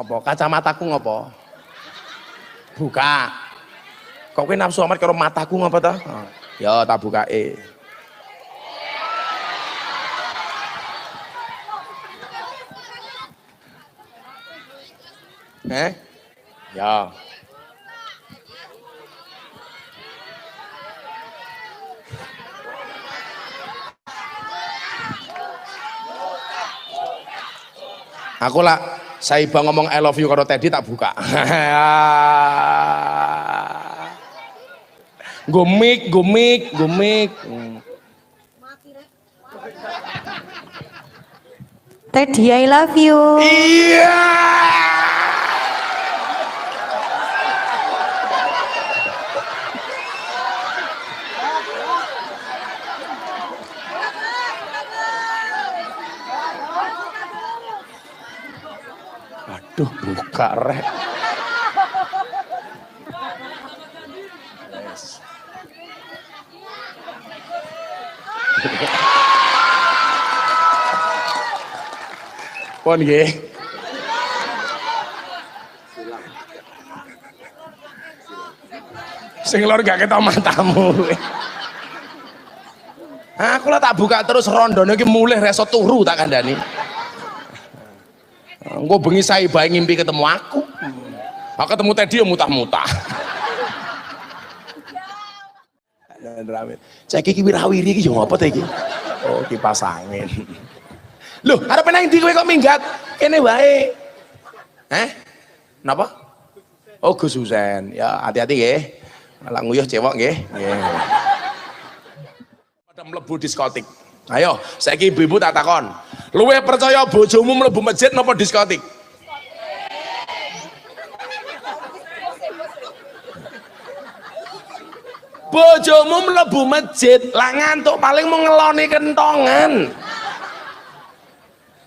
Apa kacamataku ngopo? Buka. Kok kowe nafsu amat karo mataku ngopo ta? Ah, Ya tak bukake. Eh? Ya. Aku lah Saiba ngomong I love you karo Teddy tak buka. Gumik, gumik, gumik. Hmm. Teddy, I love you. Iya. Aduh, buka rek. Pon nggih. Sing lor gak ketok matamu. Aku lah tak buka terus rondone iki mulih reso turu tak kandhani. Engko bengi saya bayi ngimpi ketemu aku. Aku ketemu Teddy ya mutah-mutah. Cek iki wirawiri iki yo ngopo ta iki? Oh, kipas angin. Loh, arep nang ndi kowe kok minggat? Kene wae. Eh? Napa? Oh, Gus Husen. Ya, hati-hati nggih. Malah nguyuh cewek nggih. Nggih. Pada mlebu diskotik. Ayo, saiki ibu-ibu tak takon. Luwe percaya bojomu mlebu masjid napa diskotik? Bojomu mlebu masjid, lah ngantuk paling mau ngeloni kentongan.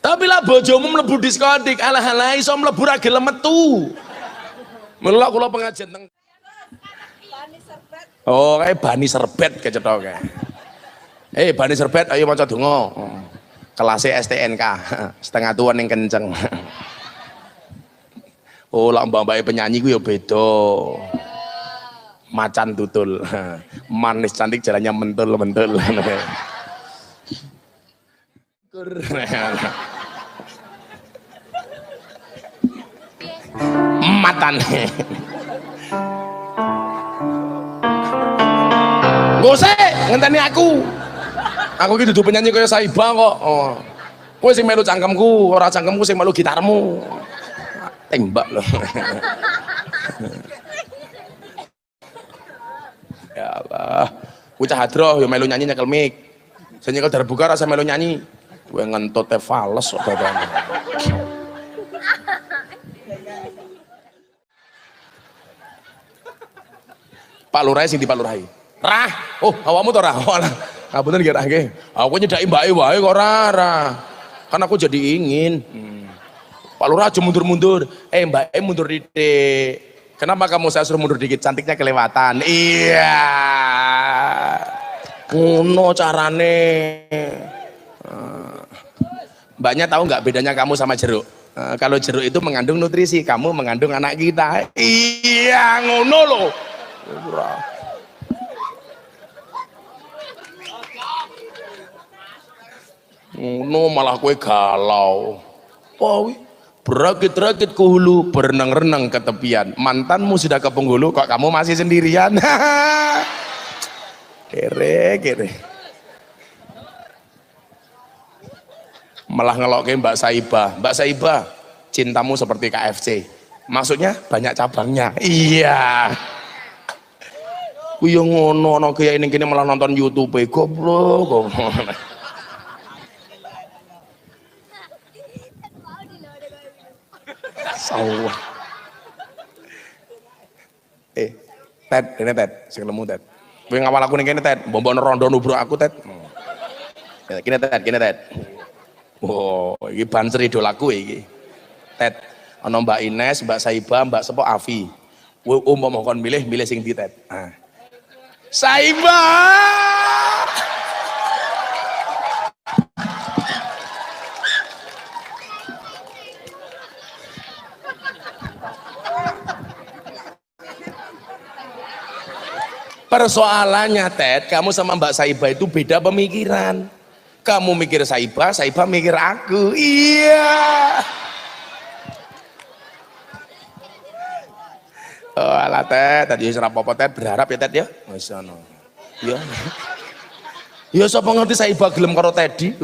Tapi lah bojomu mlebu diskotik, alah-alah iso mlebu ra gelem metu. Mula kula pengajian teng Oh, kayak bani serbet kecetok kayak. Eh, bani serbet, ayo maca donga. Kelasnya STNK, setengah tuan yang kenceng. Oh, lah mbak-mbak penyanyi gue ya beda. Macan tutul. Manis cantik jalannya mentul-mentul. Matan. Usah ngenteni aku. Aku iki dudu penyanyi kaya Saiba kok. Oh. Kowe sing melu cangkemku, ora cangkemku sing melu gitarmu. Tembak loh. ya Allah. Bocah hadroh yo melu nyanyi nyekel mic. Saya nyekel terbuka rasa melu nyanyi. Gue ngentut teh fales. Pak Lurai sing di Pak Lurai. Rah, oh awakmu to Rah. Ngapunten nggih nggih. Aku nyedaki mbake wae kok. Rah. Kan aku jadi ingin. Hmm. Pak Lurah aja mundur-mundur. Eh mbak mundur dikit. Kenapa kamu saya suruh mundur dikit? Cantiknya kelewatan. Iya. Ngono carane. Eh, Mbaknya tahu nggak bedanya kamu sama jeruk? Eh, kalau jeruk itu mengandung nutrisi, kamu mengandung anak kita. Iya, ngono loh. Ngono malah kue galau. Pawi. Berakit-rakit ke hulu, berenang-renang ke tepian. Mantanmu sudah ke penghulu, kok kamu masih sendirian? kere, kere. Malah ngelok Mbak Saiba. Mbak Saiba, cintamu seperti KFC. Maksudnya banyak cabangnya. Iya. Ku yo ngono ana kiai ning kene malah nonton YouTube goblok. Sawah. Eh, Ted, ini Ted, sing lemu Ted. Kowe ngawal aku ning kene Ted, mbok rondo nubruk aku Ted. Ya, kene Ted, kene Ted. Oh, iki ban idolaku iki. Ted, ana Mbak Ines, Mbak Saiba, Mbak Sepo Afi. Kowe umpama kon milih, milih sing di Ted. Ah. Saiba! Persoalannya Ted kamu sama Mbak Saiba itu beda pemikiran. Kamu mikir Saiba Saiba mikir aku. Iya. Oh alah Ted. Tadi serap apa Ted. Berharap ya Ted ya? Masya Allah ya Ya sapa ngerti Saiba gelem karo Teddy?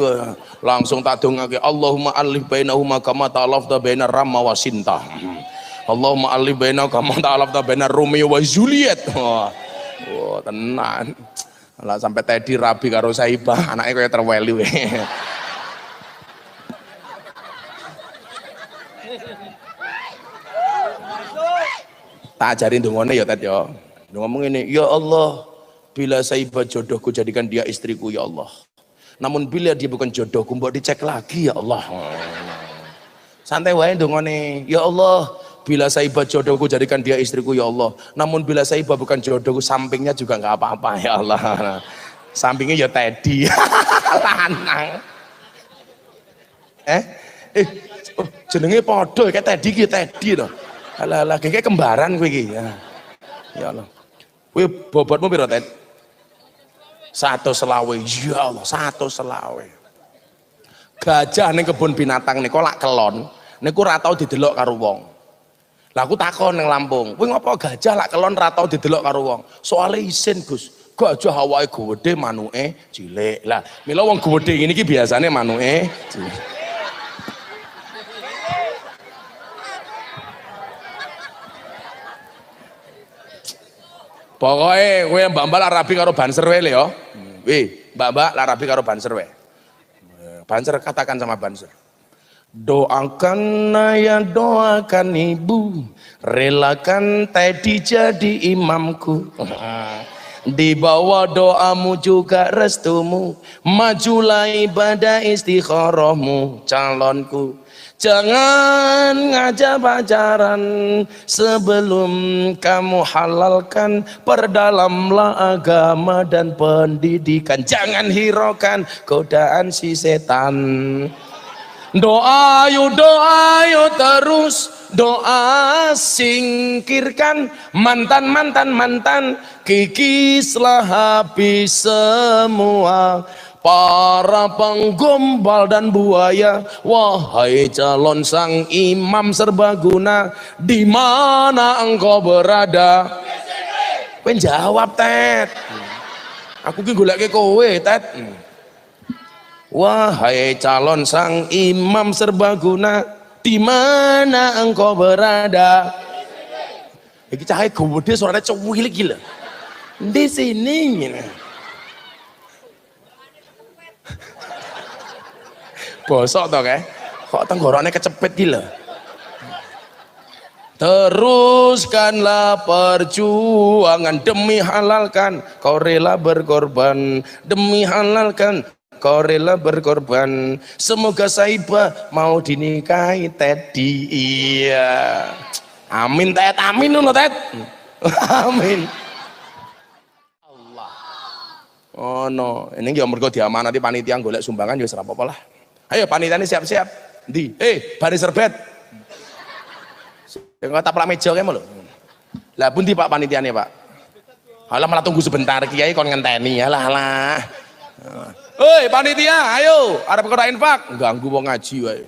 Langsung tak dongake Allahumma alif bainahuma kama ta'alafta bainar Rama wa Sinta. Allahumma alif bainahuma kama ta'alafta bainar Romeo wa Juliet wah tenan lah sampai Teddy rabi karo Saiba anaknya kayak terweli we tak ajarin dongone ya Ted ya ngomong ini ya Allah Bila Saibah jodohku jadikan dia istriku ya Allah. Namun bila dia bukan jodohku mbok dicek lagi ya Allah. Santai wae dongone. Ya Allah, bila Saibah jodohku jadikan dia istriku ya Allah. Namun bila Saibah bukan jodohku sampingnya juga nggak apa-apa ya Allah. Sampingnya ya Teddy. Lanang. Eh? Eh, oh, jenenge padha kayak Teddy ki Teddy to. Alah alah kayak kembaran kowe iki. Ya. ya Allah. Kowe bobotmu piro, Ted? satu selawe ya Allah satu selawe gajah ning kebun binatang niku lak kelon niku ora tau didelok karo wong lah aku takon ning Lampung kuwi ngopo gajah lak kelon ora tau didelok karo wong soalnya isin Gus gajah awake gede manuke cilik lah mila wong gede ngene iki biasane manuke cilik Pokoknya gue mbak-mbak rapi karo banser wae ya. Wih, mbak-mbak rapi karo banser wae. Banser katakan sama banser. Doakan ayah, doakan ibu, relakan tadi jadi imamku. Di bawah doamu juga restumu, majulah ibadah istikharahmu, calonku. Jangan ngajak pacaran sebelum kamu halalkan Perdalamlah agama dan pendidikan Jangan hiraukan godaan si setan Doa yuk doa yuk terus Doa singkirkan. Mantan mantan mantan Kikislah habis semua. Para penggombal dan buaya wahai calon sang imam serbaguna di mana engkau berada? Kowe jawab tet. Aku ki goleke kowe tet wahai calon sang imam serbaguna di mana engkau berada? Iki cahaya gede suaranya cuwil gila di sini bosok toh kayak. Kok tenggorokannya kecepet gila Teruskanlah perjuangan demi halalkan kau rela berkorban demi halalkan kau rela berkorban. Semoga Saiba mau dinikahi Teddy iya. Amin Ted. Amin dulu Ted. Amin. Allah. Oh no. Ini yang mergo diamanati panitia golek sumbangan ya serapa lah. Ayo panitia ini siap-siap. Di, eh baris serbet. Yang kata pelak meja kayak lho. Lah pun di Pak panitiane, Pak. Halah malah tunggu sebentar kiai kon ngenteni. Ya lah lah. Hei panitia, ayo arep kota infak, ganggu wong ngaji wae.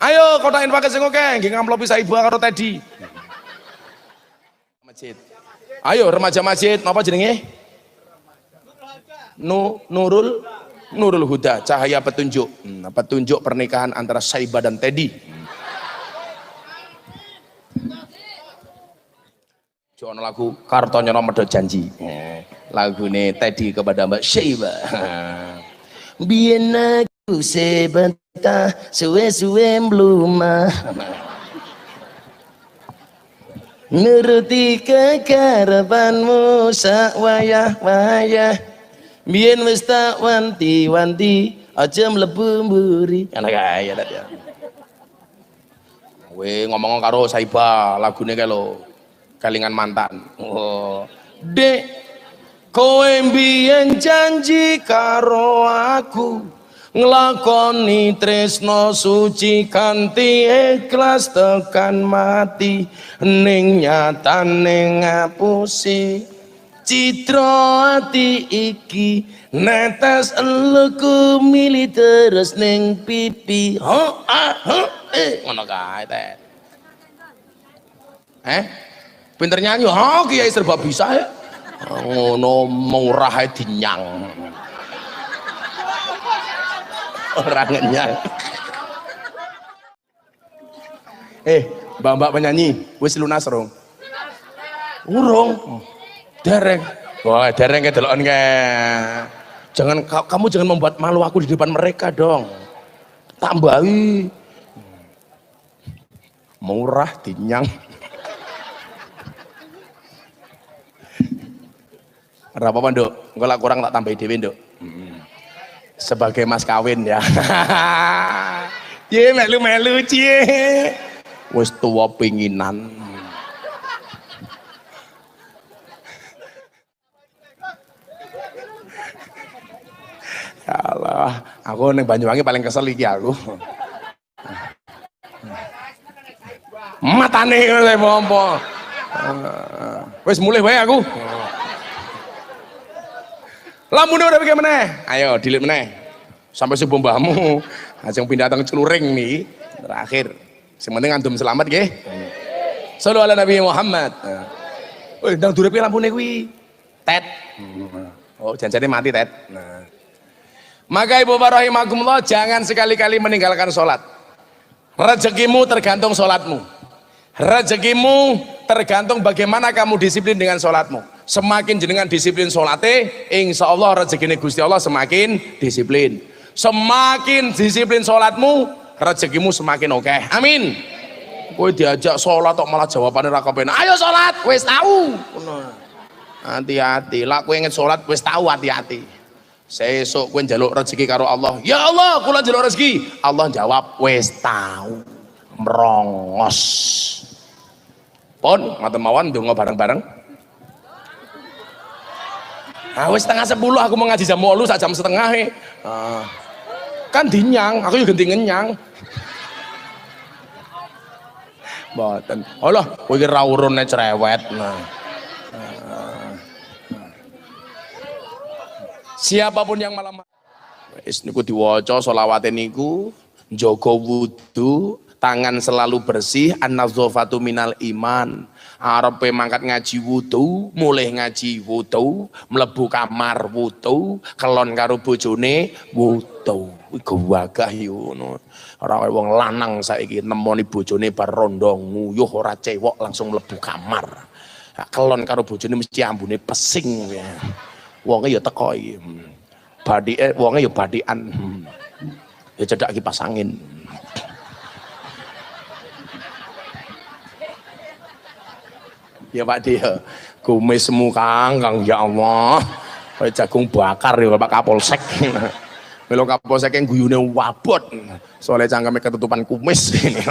Ayo kota infak sing oke, nggih ngamplopi ibu karo tadi. Masjid. Ayo remaja masjid, apa jenenge? Nu Nurul Nurul Huda, cahaya petunjuk. Hmm, petunjuk pernikahan antara Saiba dan Teddy. Jono lagu kartonya nomor janji. Eh, lagu ini Teddy kepada Mbak Saiba. Biar aku sebentar suwe-suwe belum Nuruti kekarapanmu sak wayah-wayah Biyen wis tak wanti-wanti aja mlebu mburi. Anak kaya tadi. Kowe ngomong karo Saiba lagune kae lho. Kalingan mantan. Oh. Dek kowe biyen janji karo aku nglakoni tresno suci kanthi ikhlas tekan mati ning nyatane ngapusi Citra ati iki netes eluku mili terus ning pipi. Ho ah ho eh ngono kae. Eh? Pinter nyanyi, ha kiai serba bisa ya. Ngono murah dinyang. Orang ngenyang. Eh, mbak-mbak penyanyi, wis lunas rong? Urung. Dereng. Wah, dereng ke delokan ke. Jangan kamu jangan membuat malu aku di depan mereka dong. Tambahi. Murah dinyang. Ora apa-apa, Nduk. Kurang tak tambahi dhewe, Nduk. Sebagai mas kawin ya. Ye melu-melu cie. Wis tua pinginan. Allah, aku neng Banyuwangi paling kesel iki aku. Matane ngono apa? Wis mulih wae aku. Lamun udah bagaimana? meneh. Ayo dilit meneh. Sampai subuh mbahmu. Ajeng pindah teng celuring nih. Terakhir. Sing penting antum selamat nggih. Sallu ala Nabi Muhammad. Woi, ndang durepe lampune kuwi. Tet. Oh, janjane mati, Tet. Nah. Maka ibu rahimahkumullah jangan sekali-kali meninggalkan sholat. Rezekimu tergantung sholatmu. Rezekimu tergantung bagaimana kamu disiplin dengan sholatmu. Semakin jenengan disiplin sholatnya, insya Allah rezekinya Gusti Allah semakin disiplin. Semakin disiplin sholatmu, rezekimu semakin oke. Okay. Amin. Kowe diajak sholat kok malah jawabannya ra kepenak. Ayo sholat, wes tahu. Hati-hati, lah kowe inget sholat wes tahu hati-hati sesuk kowe njaluk rezeki karo Allah ya Allah kula njaluk rezeki Allah jawab wis tahu merongos pun ngoten mawon bareng-bareng Ah wis setengah sepuluh aku mau ngaji jam 8 sak jam setengah e. Ah. Kan dinyang, aku juga ganti ngenyang. Mboten. Allah, kowe iki ra urune cerewet. Nah. siapa pun yang malam wis niku diwaca selawate niku jaga wudu tangan selalu bersih an-nadzafatu minal iman arepe mangkat ngaji wudu mulai ngaji wudu mlebu kamar wudu kelon karo bojone wudu. Iku wagah yo ngono. Ora wong lanang saiki nemoni bojone bar rondo nguyuh ora cewek langsung mlebu kamar. Kelon karo bojone mesti ambune pesing. Ya wonge ya teko iki. Hmm. badike wonge ya badikan. Hmm. ya cedak kipas angin ya Pak dia kumismu kang kang. Ya Allah. Kayak jagung bakar ya Pak Kapolsek. Melo Kapolsek yang guyune wabot. Soalnya cangkeme ketutupan kumis ini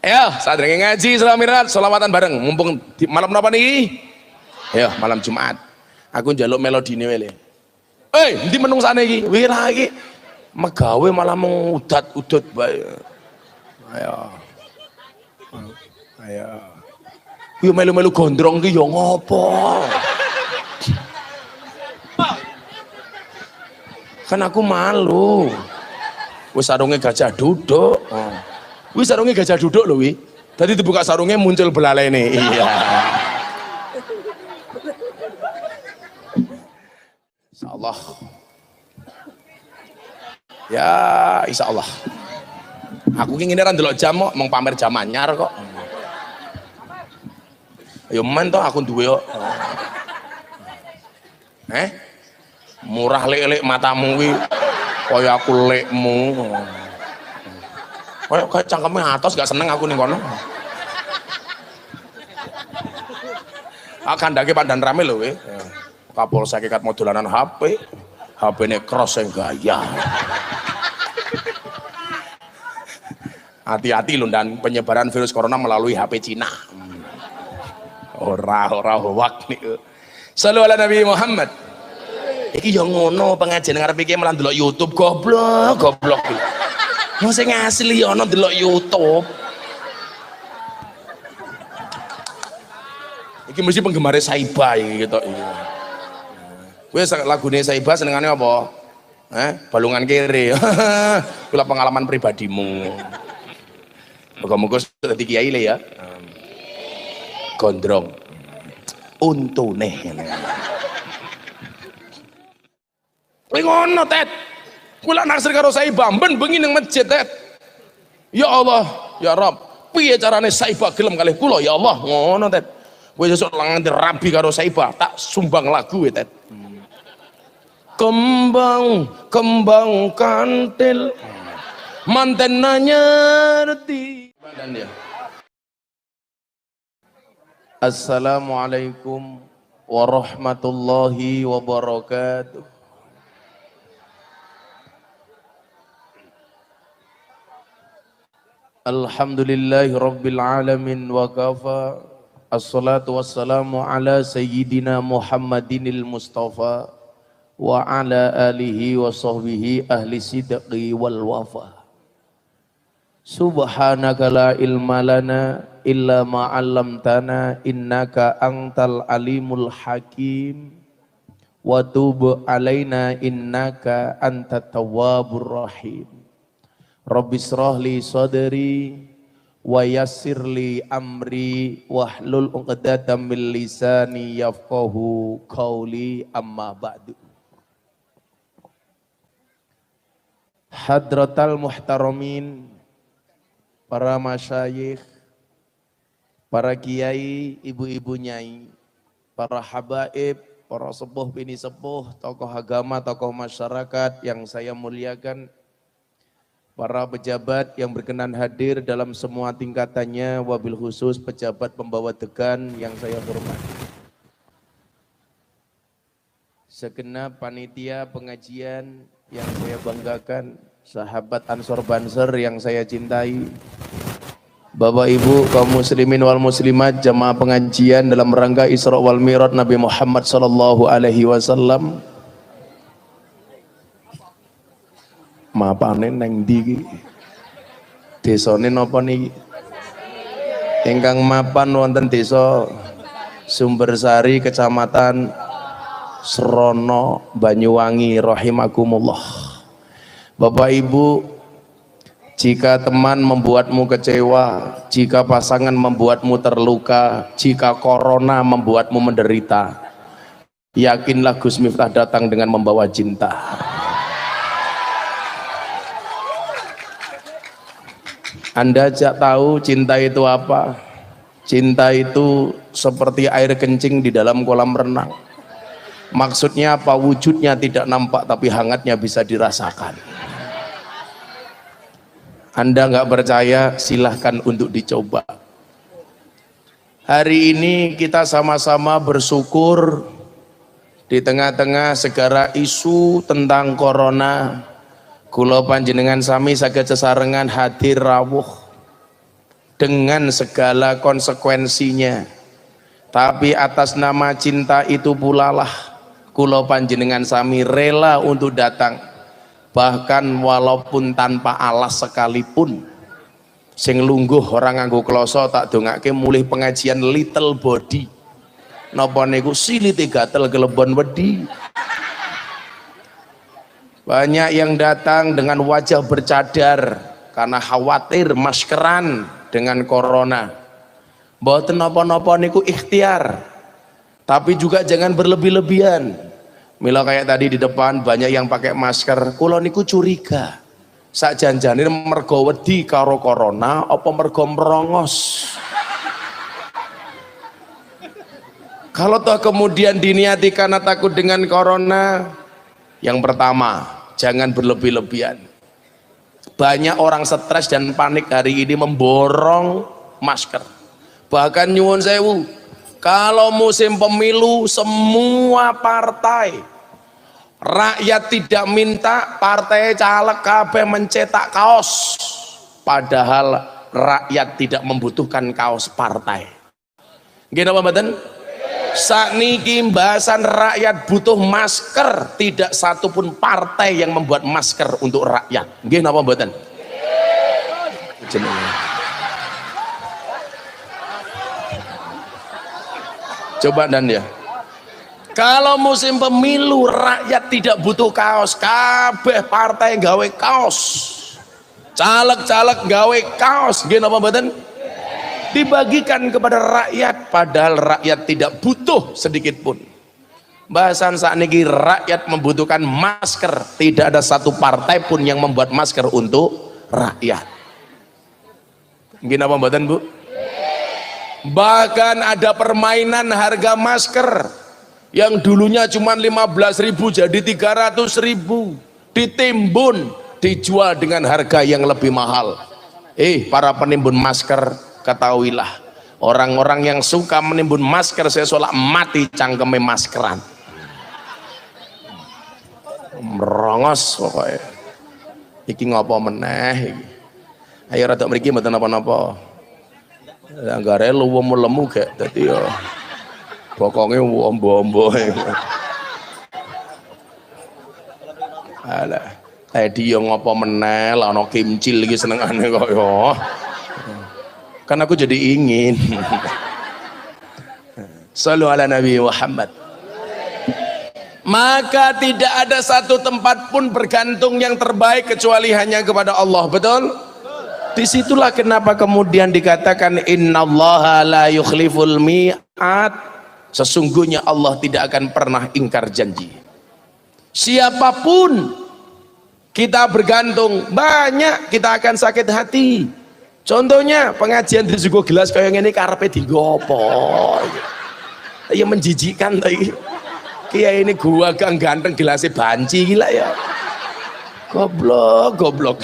Ya, saat ngaji selamirat, selawatan bareng. Mumpung di, malam apa nih? Ya, malam Jumat. Aku njaluk melodine wele. Eh ndi menungsane iki? Wira iki. Megawe malah mengudat-udat ayo. Ayo yo melu-melu gondrong ki yo ngopo kan aku malu wis sarunge gajah duduk oh. wis sarunge gajah duduk lho wi tadi dibuka sarungnya muncul belalene iya Insya Allah. Ya, insya Allah. Aku ingin kan dulu jam kok, mau pamer jam anyar kok. Ayo men toh aku duwe kok. Eh? Murah lek-lek matamu wi kaya aku lekmu. Kaya kaya cangkeme atas gak seneng aku ning kono. Akan dake pandan rame lho we. Kapolsek ikat mau dolanan HP, HP ini cross yang gaya. Hati-hati loh dan penyebaran virus corona melalui HP Cina. Ora ora hoak nih. Selalu ala Nabi Muhammad. Iki yang ngono pengajian ngarep iki malah delok YouTube goblok, goblok. Yang sing asli ono delok YouTube. Iki mesti penggemar Saiba iki gitu. Kowe lagune Saiba senengane apa? Eh, balungan kiri. Kula pengalaman pribadimu. Moga-moga dadi kiai le ya. Gondrong. Untune. Kowe ngono, Tet. Kula naksir karo Saiba, ben bengi ning masjid, Tet. Ya Allah, ya Rabb, piye carane Saiba gelem kalih kula ya Allah, ngono, Tet. Kowe sesuk langan rabi karo Saiba, tak sumbang lagu, Tet kembang kembang kantil manten nanya reti badan Assalamualaikum warahmatullahi wabarakatuh. Alhamdulillahi rabbil alamin wa kafa. Assalatu wassalamu ala sayyidina Muhammadinil Mustafa wa ala alihi wa sahbihi ahli sidqi wal wafa. Subhanaka la ilma lana illa ma 'allamtana innaka antal alimul hakim. Wa tub alaina innaka antat tawwabur rahim. Rabbi israh li sadri wa yassir li amri wahlul 'uqdatam min lisani yafqahu qawli. Amma ba'du. Hadratal muhtaramin, para masyayikh, para kiai, ibu-ibu nyai, para habaib, para sepuh bini sepuh, tokoh agama, tokoh masyarakat yang saya muliakan, para pejabat yang berkenan hadir dalam semua tingkatannya, wabil khusus pejabat pembawa tegan yang saya hormati. Segenap panitia pengajian yang saya banggakan, sahabat Ansor Banser yang saya cintai, Bapak Ibu kaum muslimin wal muslimat jamaah pengajian dalam rangka Isra wal Mi'raj Nabi Muhammad sallallahu alaihi wasallam. Mapane neng ndi iki? Desane napa niki? Ingkang mapan wonten desa Sumbersari Kecamatan Serono Banyuwangi rahimakumullah. Bapak Ibu, jika teman membuatmu kecewa, jika pasangan membuatmu terluka, jika corona membuatmu menderita, yakinlah Gus Miftah datang dengan membawa cinta. Anda tidak tahu cinta itu apa? Cinta itu seperti air kencing di dalam kolam renang Maksudnya apa? Wujudnya tidak nampak tapi hangatnya bisa dirasakan. Anda nggak percaya, silahkan untuk dicoba. Hari ini kita sama-sama bersyukur di tengah-tengah segala isu tentang corona. Kulo panjenengan sami sakit sesarengan hadir rawuh dengan segala konsekuensinya. Tapi atas nama cinta itu pula lah kulo panjenengan sami rela untuk datang bahkan walaupun tanpa alas sekalipun sing lungguh orang nganggo kloso tak dongake mulih pengajian little body. Napa niku silite gatel kelebon wedi. Banyak yang datang dengan wajah bercadar karena khawatir maskeran dengan corona. Mboten napa-napa niku ikhtiar. Tapi juga jangan berlebih-lebihan Mila kayak tadi di depan banyak yang pakai masker. Kulo niku curiga. Sak janjane mergo wedi karo corona apa mergo merongos. Kalau toh kemudian diniati karena takut dengan corona, yang pertama, jangan berlebih-lebihan. Banyak orang stres dan panik hari ini memborong masker. Bahkan nyuwun sewu, kalau musim pemilu semua partai rakyat tidak minta partai caleg KB mencetak kaos padahal rakyat tidak membutuhkan kaos partai. Gini apa mboten? Sakniki bahasan rakyat butuh masker, tidak satupun partai yang membuat masker untuk rakyat. Gini apa mboten? coba dan ya kalau musim pemilu rakyat tidak butuh kaos. Kabeh partai gawe kaos. Caleg-caleg gawe kaos. Gini apa badan dibagikan kepada rakyat padahal rakyat tidak butuh sedikit pun. Bahasan saat ini rakyat membutuhkan masker. Tidak ada satu partai pun yang membuat masker untuk rakyat. Mungkin apa badan bu? Bahkan ada permainan harga masker yang dulunya cuma 15 ribu jadi 300 ribu. Ditimbun dijual dengan harga yang lebih mahal. Eh para penimbun masker ketahuilah. Orang-orang yang suka menimbun masker saya sholat mati cangkeme maskeran. Merongos pokoknya iki ngopo meneh iki? Ayo rada mriki mboten napa-napa anggare luwemu lemu gak dadi yo bokonge ombo-ombo Alah, tadi yo ngopo meneh lah ana kimcil iki senengane kok yo. Kan aku jadi ingin. Sallu ala Nabi Muhammad maka tidak ada satu tempat pun bergantung yang terbaik kecuali hanya kepada Allah betul di situlah kenapa kemudian dikatakan innallaha la yukhliful mi'at sesungguhnya Allah tidak akan pernah ingkar janji siapa pun kita bergantung banyak kita akan sakit hati contohnya pengajian di suku gelas kayak ini karpe digopo ya menjijikan tadi Kiai ini gua gang ganteng gelasnya banci gila ya. Goblok, goblok.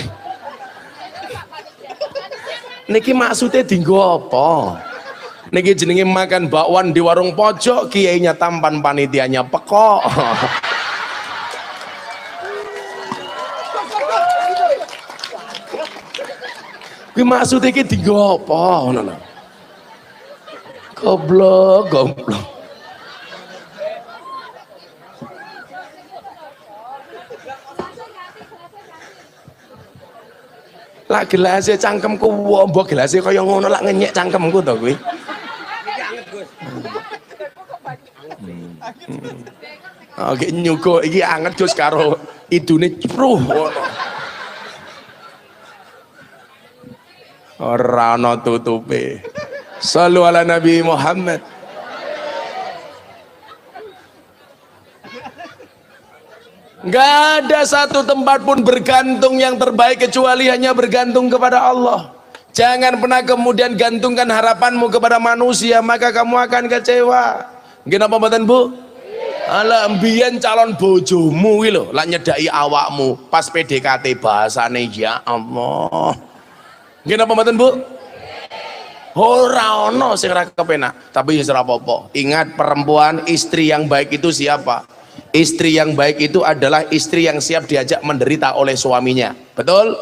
Niki maksudnya tinggu apa? Niki jenenge makan bakwan di warung pojok, kiainya tampan panitianya pekok. Ki maksudnya ki tinggu apa? Goblok, goblok. lah gelasnya cangkemku wombo gelasnya kaya ngono lah ngenyek cangkemku to kuwi Oke nyuko iki anget Gus karo idune pruh ora ana tutupe Sallu ala Nabi Muhammad Gak ada satu tempat pun bergantung yang terbaik kecuali hanya bergantung kepada Allah. Jangan pernah kemudian gantungkan harapanmu kepada manusia maka kamu akan kecewa. Gimana pembuatan bu? Alah mbiyen calon bojomu iki lho, lak nyedaki awakmu pas PDKT bahasane ya Allah. Gimana pembuatan bu? Ora ono sing ora kepenak, tapi ya ora apa-apa. Ingat perempuan istri yang baik itu siapa? Istri yang baik itu adalah istri yang siap diajak menderita oleh suaminya. Betul?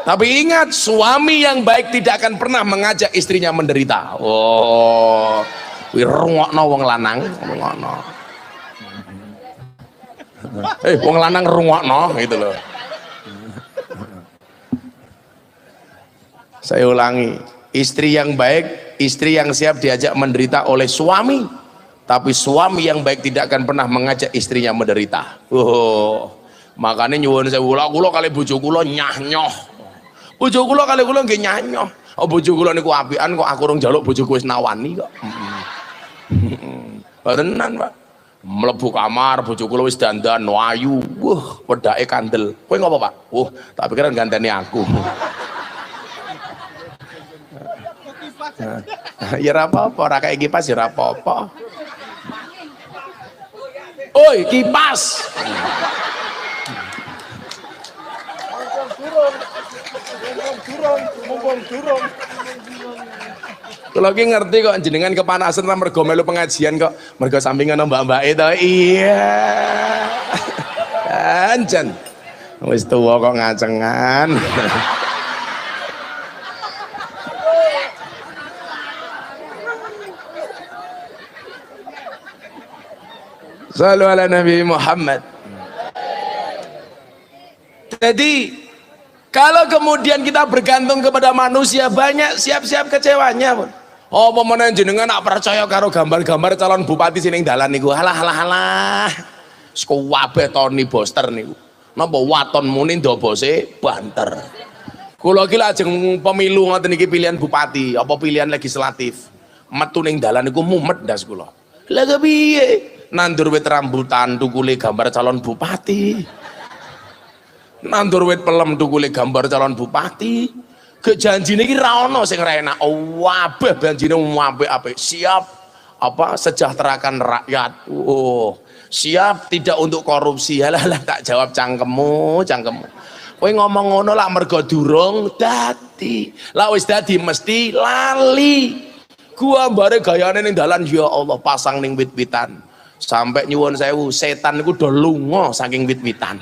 Tapi ingat, suami yang baik tidak akan pernah mengajak istrinya menderita. Oh, kuwi rungokno wong lanang, rungokno. Eh, wong lanang rungokno gitu loh. Saya ulangi, istri yang baik, istri yang siap diajak menderita oleh suami tapi suami yang baik tidak akan pernah mengajak istrinya menderita oh makanya nyuwun saya kula kula kali bojo kula nyah-nyoh bojo kula kali kula nggih nyah-nyoh oh bojo kula niku apian kok aku urung njaluk bojoku wis nawani kok tenan Pak. Mlebu kamar bojo kula wis dandan ayu. Wah wedake kandel. Kowe ngopo Pak? Wah tak pikiran ganteni aku. Ya ora apa-apa. Ora kaya kipas ya ora apa-apa. Oi, kipas. Kalau ki ngerti kok jenengan kepanasan lah mergo melu pengajian kok. Mergo sampingan mbak-mbak itu iya. Anjan wis tuwa kok ngacengan. Salam ala Nabi Muhammad. Jadi kalau kemudian kita bergantung kepada manusia banyak siap-siap kecewanya pun. Apa meneh jenengan nak percaya karo gambar-gambar calon bupati sini dalan niku? Halah halah halah. Sekuwabe Tony Boster niku. Napa waton muni ndobose banter? Kula iki lajeng pemilu ngoten iki pilihan bupati apa pilihan legislatif? Metu ning dalan niku mumet das kula. Lha kepiye? Nandur wit rambutan tukule gambar calon bupati. Nandur wit pelem tukule gambar calon bupati ke janji ini ra sing ra enak. Wabeh janjine apik-apik siap apa sejahterakan rakyat. Oh siap tidak untuk korupsi. Lah lah tak jawab cangkemmu cangkemmu. Kowe ngomong ngono lah mergo durung dadi. Lah wis dadi mesti lali. Gua bare gayane ning dalan ya Allah pasang ning wit-witan. Sampai nyuwun sewu setan niku do lunga saking wit-witan.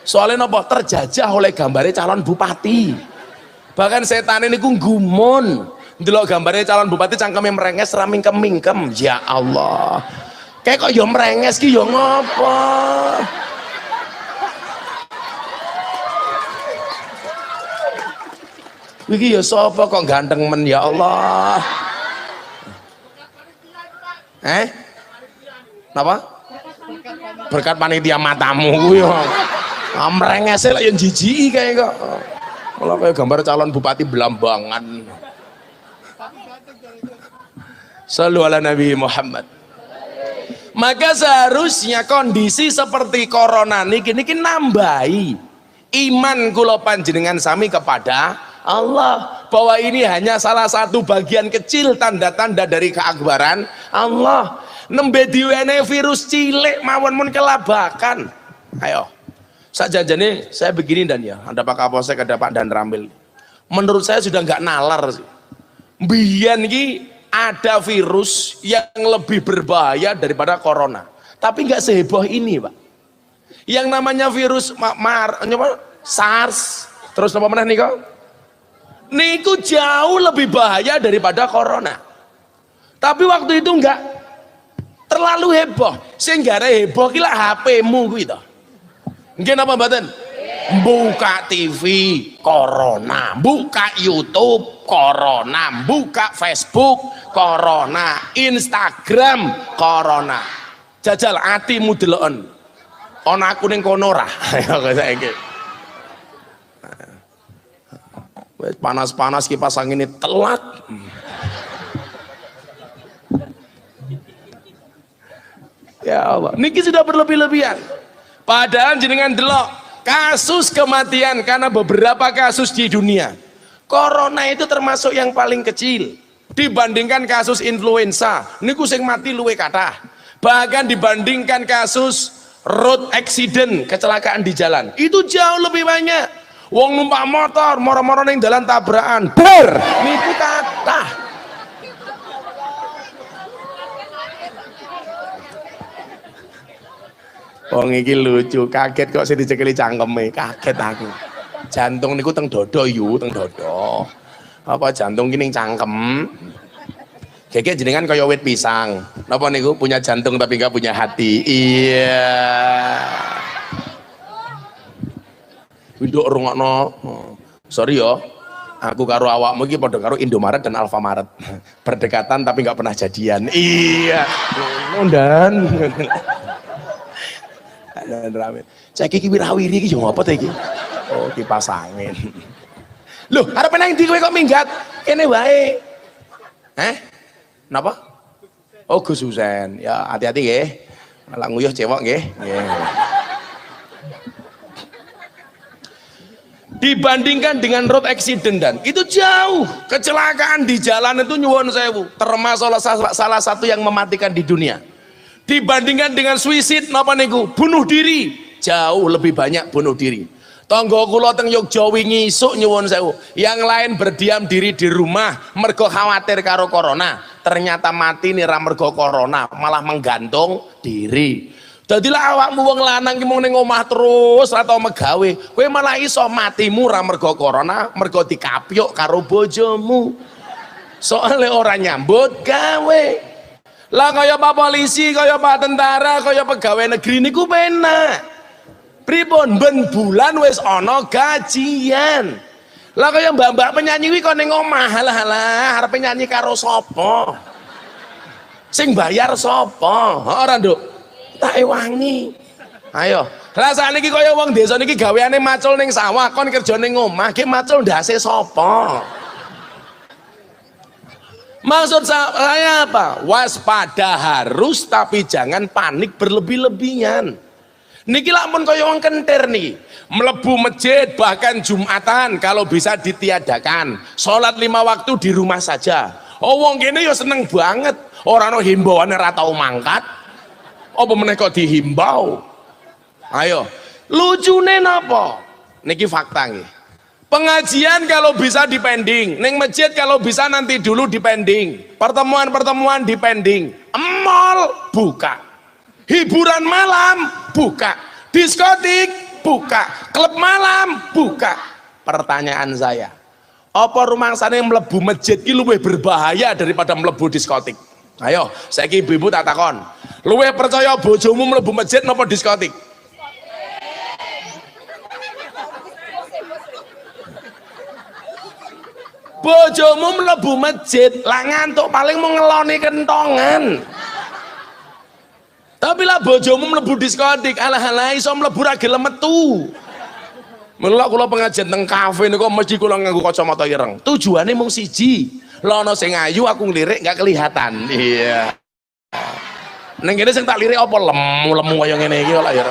Soalnya nopo terjajah oleh gambarnya calon bupati bahkan setan ini ku gumun ndelok gambarnya calon bupati cangkeme merenges raming kemingkem ya Allah kayak kok yo merenges ki yo ngopo Wiki ya sapa kok ganteng men ya Allah. Eh? Napa? Berkat panitia matamu kuwi yo. Amrengese lek yo jijiki kayak kok. Kalau kayak gambar calon bupati Belambangan. Selalu Nabi Muhammad. Maka seharusnya kondisi seperti corona niki niki nambahi. Iman kula panjenengan sami kepada Allah. Bahwa ini hanya salah satu bagian kecil tanda-tanda dari keakbaran Allah. Nembe diwene virus cilik mawon mun kelabakan. Ayo nih saya begini dan ya, ada Pak Kapolsek, ada Pak Dan Ramil. Menurut saya sudah nggak nalar sih. Ini ada virus yang lebih berbahaya daripada corona. Tapi nggak seheboh ini, Pak. Yang namanya virus mar, mar SARS, terus apa nih kok? Niku jauh lebih bahaya daripada corona. Tapi waktu itu enggak terlalu heboh. Sehingga heboh kira HP-mu gitu. Mungkin apa mboten? Buka TV corona, buka YouTube corona, buka Facebook corona, Instagram corona. Jajal atimu deloken. Ana aku ning kono panas-panas kipas angin telat. Ya Allah, niki sudah berlebih-lebihan. Padahal jenengan delok kasus kematian karena beberapa kasus di dunia. Corona itu termasuk yang paling kecil dibandingkan kasus influenza. Niku sing mati luwe kata. Bahkan dibandingkan kasus road accident, kecelakaan di jalan. Itu jauh lebih banyak. Wong numpak motor, moro-moro ning dalan tabrakan. Ber, niku kata. Wong iki lucu, kaget kok sing dicekeli cangkeme, kaget aku. Jantung niku teng dodo yu, teng dodo. Apa jantung kini cangkem? Keke jenengan kaya wit pisang. Napa niku punya jantung tapi enggak punya hati? Iya. Winduk rungokno. Sorry yo. Aku karo awakmu iki padha karo Indomaret dan Alfamaret. Berdekatan tapi enggak pernah jadian. Iya. Nondan dan rame. Cek iki wirawiri iki yo ngopo ta iki? Oh, kipas angin. Loh, arep nang ndi kowe kok minggat? Kene wae. Eh? Napa? Oh, Gus Husen. Ya, hati-hati nggih. Malah nguyuh cewek nggih. Nggih. dibandingkan dengan road accident dan itu jauh kecelakaan di jalan itu nyuwun sewu termasuk salah satu yang mematikan di dunia dibandingkan dengan suicide napa niku? Bunuh diri. Jauh lebih banyak bunuh diri. Tonggo kula teng Yogya wingi isuk nyuwun sewu. Yang lain berdiam diri di rumah mergo khawatir karo corona. Ternyata mati nih mergo corona malah menggantung diri. Jadilah awakmu wong lanang ki mung ning omah terus atau megawe, kowe malah iso matimu ra mergo corona, mergo dikapyuk karo bojomu. Soale ora nyambut gawe. Lah kaya Pak polisi, kaya Pak tentara, kaya pegawai negeri niku penak. Pripun ben bulan wis ana gajian. Lah kaya mbak-mbak penyanyi kuwi kok ning omah, halah-halah arep nyanyi karo sapa? Sing bayar sapa? Ora, Nduk. Tak ewangi. Ayo. Lah sakniki kaya wong desa niki gaweane macul ning sawah, kon kerja ning omah, ki macul ndase sapa? Maksud saya apa? Waspada harus tapi jangan panik berlebih-lebihan. Niki pun kaya wong kentir nih. Melebu masjid bahkan Jumatan kalau bisa ditiadakan. Sholat lima waktu di rumah saja. Oh wong kene ya seneng banget. Orang no himbauan ora tau mangkat. Apa meneh kok dihimbau? Ayo. Lucune napa? Niki fakta nggih. Pengajian kalau bisa dipending, neng masjid kalau bisa nanti dulu dipending. Pertemuan-pertemuan dipending. Mall buka. Hiburan malam buka. Diskotik buka. Klub malam buka. Pertanyaan saya, apa rumah sana yang melebu masjid ki lebih berbahaya daripada melebu diskotik? Ayo, saya ibu-ibu tak takon. Luwih percaya bojomu melebu masjid napa diskotik? Bojomu melebu masjid lah ngantuk paling mau ngeloni kentongan tapi lah bojomu melebu diskotik alah alah iso melebu ragi lemetu Mula kula pengajian teng kafe niku mesti kula nganggo kacamata ireng. Tujuane mung siji. Lono sing ayu aku ngelirik nggak kelihatan. Iya. Neng kene sing tak lirik apa lemu-lemu kaya ngene iki kok ya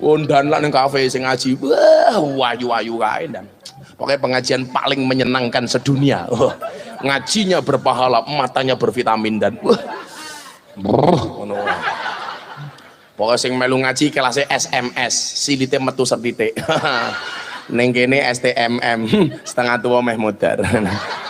Undan lah neng kafe sing ngaji, wah wayu-wayu kae dan pokoknya pengajian paling menyenangkan sedunia. Wah, ngajinya berpahala, matanya bervitamin dan wah, brr, Pokoknya sing melu ngaji kelasnya SMS, silite metu sedite. neng kene STMM, setengah tua meh mudar.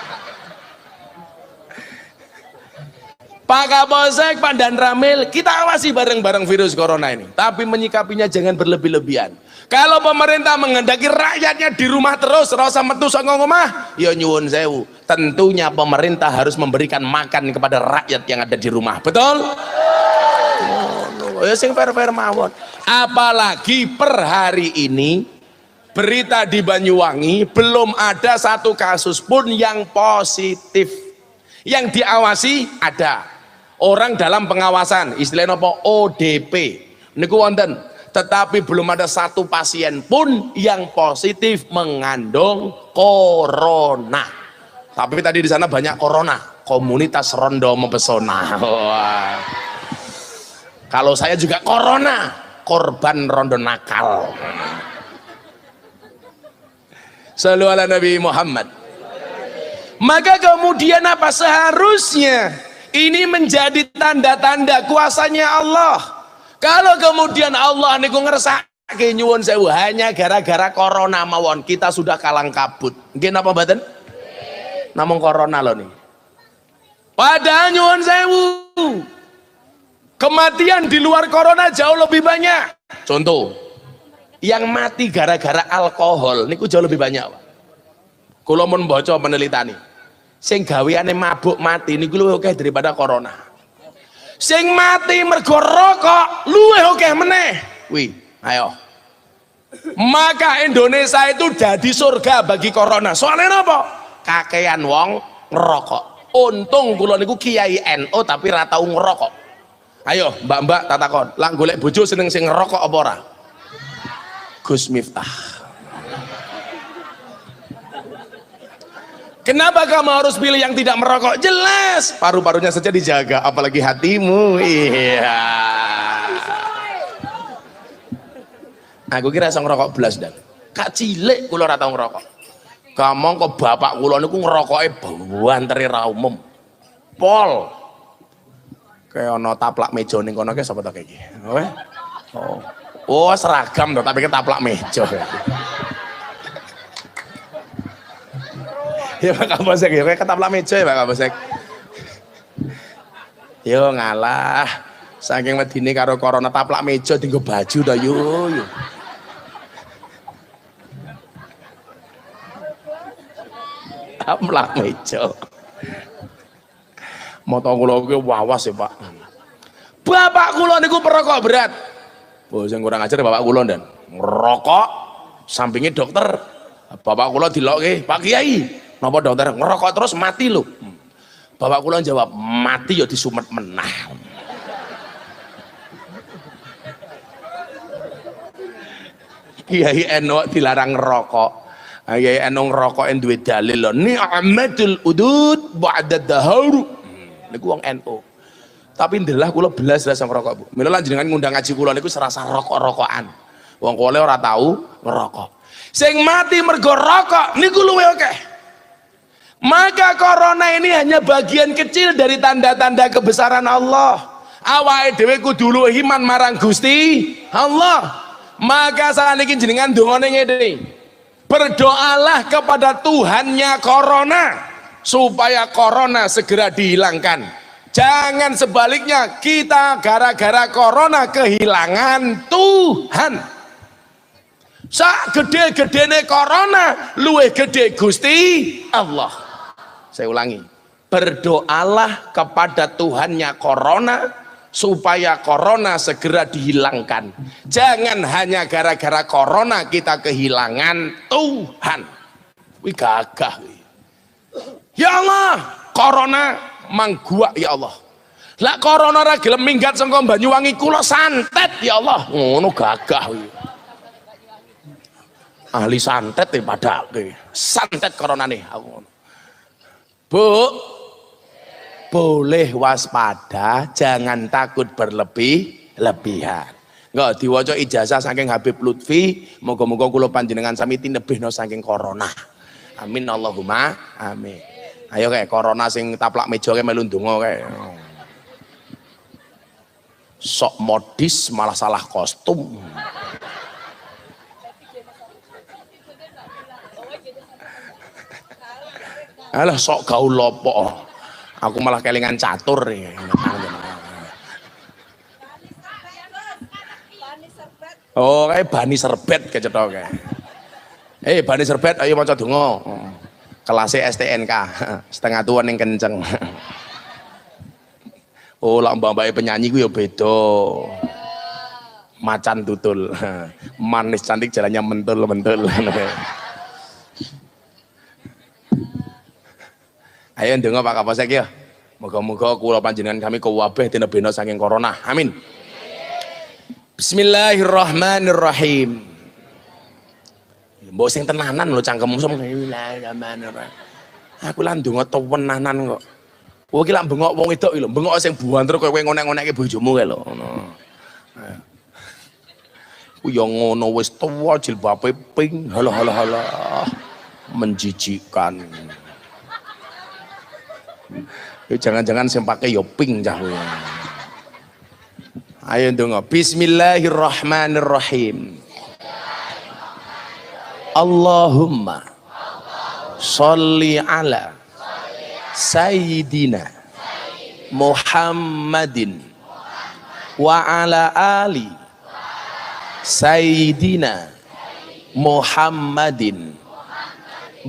Pak Kapolsek, Pak Dan Ramil, kita awasi bareng-bareng virus corona ini. Tapi menyikapinya jangan berlebih-lebihan. Kalau pemerintah menghendaki rakyatnya di rumah terus, rasa metu saka rumah, ya nyuwun sewu. Tentunya pemerintah harus memberikan makan kepada rakyat yang ada di rumah. Betul? Ya sing fair-fair mawon. Apalagi per hari ini berita di Banyuwangi belum ada satu kasus pun yang positif. Yang diawasi ada orang dalam pengawasan istilahnya apa? ODP niku wonten. Tetapi belum ada satu pasien pun yang positif mengandung corona. Tapi tadi di sana banyak corona. Komunitas rondo mempesona. Kalau saya juga corona. Korban rondo nakal. Selalu ala Nabi Muhammad. Maka kemudian apa? Seharusnya ini menjadi tanda-tanda kuasanya Allah. Kalau kemudian Allah niku ngersake nyuwun sewu hanya gara-gara corona mawon kita sudah kalang kabut. Nggih napa mboten? Namung corona loh nih. Padahal nyuwun sewu. Kematian di luar corona jauh lebih banyak. Contoh, yang mati gara-gara alkohol niku jauh lebih banyak. Kalau mau baca penelitian nih sing gaweane mabuk mati niku luwih akeh daripada corona. Sing mati mergo rokok luwih akeh meneh. Wih ayo. Maka Indonesia itu jadi surga bagi corona. Soalnya apa? Kakean wong ngerokok. Untung kula niku kiai NU tapi ra tau ngerokok. Ayo mbak-mbak tatakon. Lah golek bojo seneng sing ngerokok apa ora? Gus Miftah Kenapa kamu harus pilih yang tidak merokok? Jelas, paru-parunya saja dijaga, apalagi hatimu. Iya. Aku kira sang ngerokok belas dan kak cilik kula ora tau ngerokok. Kamu kok bapak kula niku ngerokoke banteri ra umum. Pol. Kayak ono taplak meja ning kono ki sapa to iki? Oh. Oh, seragam to, tapi taplak meja ya Pak Kapolsek. Ya kayak ketaplah meja ya Pak Kapolsek. Yo ngalah. Saking medine karo corona taplak meja tinggal baju dah yo yo. Taplak meja. Moto kula ki wawas ya Pak. Bapak kula niku perokok berat. Oh, sing kurang ajar bapak kula dan ngerokok sampingnya dokter. Bapak kula dilokke Pak Kiai napa dokter? Ngerokok terus mati lho. Bapak kula jawab mati ya disumet menah. Kiai Eno dilarang ngerokok. Kiai Eno ngerokok duwe dalil lho. Ni'matul udud ba'da dahar hmm, niku wong NU tapi ndelah kula belas rasa ngerokok Bu. Mila lanjenengan ngundang ngaji kula niku serasa rokok-rokokan. Wong kula ora tahu ngerokok. Sing mati mergo rokok niku luwe oke maka corona ini hanya bagian kecil dari tanda-tanda kebesaran Allah. Awake dhewe kudu iman marang Gusti Allah. Maka saat ini jenengan dongane ngene. Berdoalah kepada Tuhannya corona supaya corona segera dihilangkan. Jangan sebaliknya kita gara-gara corona kehilangan Tuhan. Sak gede-gedene corona luwih gede Gusti Allah saya ulangi. Berdoalah kepada Tuhannya corona supaya corona segera dihilangkan. Jangan hanya gara-gara corona kita kehilangan Tuhan. Wih gagah ya Allah corona manggua ya Allah. Lah corona ra gelem minggat saka Banyuwangi kula santet ya Allah. Ngono gagah wih. ahli santet ya pada santet corona nih Bu boleh waspada jangan takut berlebih lebihan. Enggak diwaca ijazah saking Habib Lutfi moga-moga kula panjenengan sami tinebihno saking corona. Amin Allahumma amin. Ayo kayak corona sing taplak meja kayak melu ndonga kayak. Sok modis malah salah kostum Alah sok gaul lopo aku malah kelingan catur ya. Oh, kayak bani serbet kecetok kayak. Eh, bani serbet, ayo maca donga. Kelasnya STNK, setengah tuan yang kenceng. Oh, lah mbak-mbak penyanyi gue ya beda. Macan tutul. Manis cantik jalannya mentul-mentul. Ayo ndonga Pak Kapolsek ya. Moga-moga kula panjenengan kami kewabeh dina bena saking corona. Amin. Bismillahirrahmanirrahim. Mbok sing tenanan lho cangkemmu Bismillahirrahmanirrahim. Aku lan ndonga tewenanan kok. Oh iki lak bengok wong wedok lho, bengok sing buanter kowe ngonek-ngonekke bojomu kae lho ngono. Ku yo ngono wis tuwa jilbabe pink. Halo halo halo. Menjijikkan. Jangan-jangan sing pakai yo pink cah Ayo dong. Bismillahirrahmanirrahim. Allahumma salli ala Sayyidina Muhammadin wa ala ali Sayyidina Muhammadin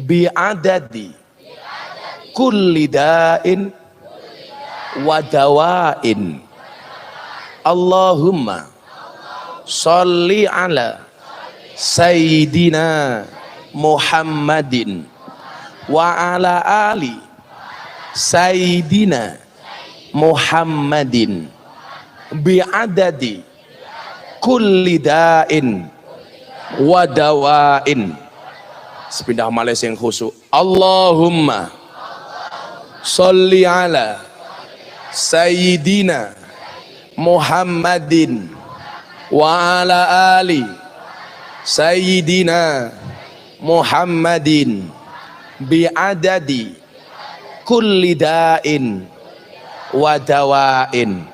bi adadi kulli da'in wa dawain. Allahumma salli ala sayyidina Muhammadin wa ala ali sayyidina Muhammadin bi adadi kulli da'in wa dawain. Sepindah malih sing khusuk Allahumma Salli ala Sayyidina Muhammadin wa ala ali Sayyidina Muhammadin bi adadi kulli da'in wa dawain.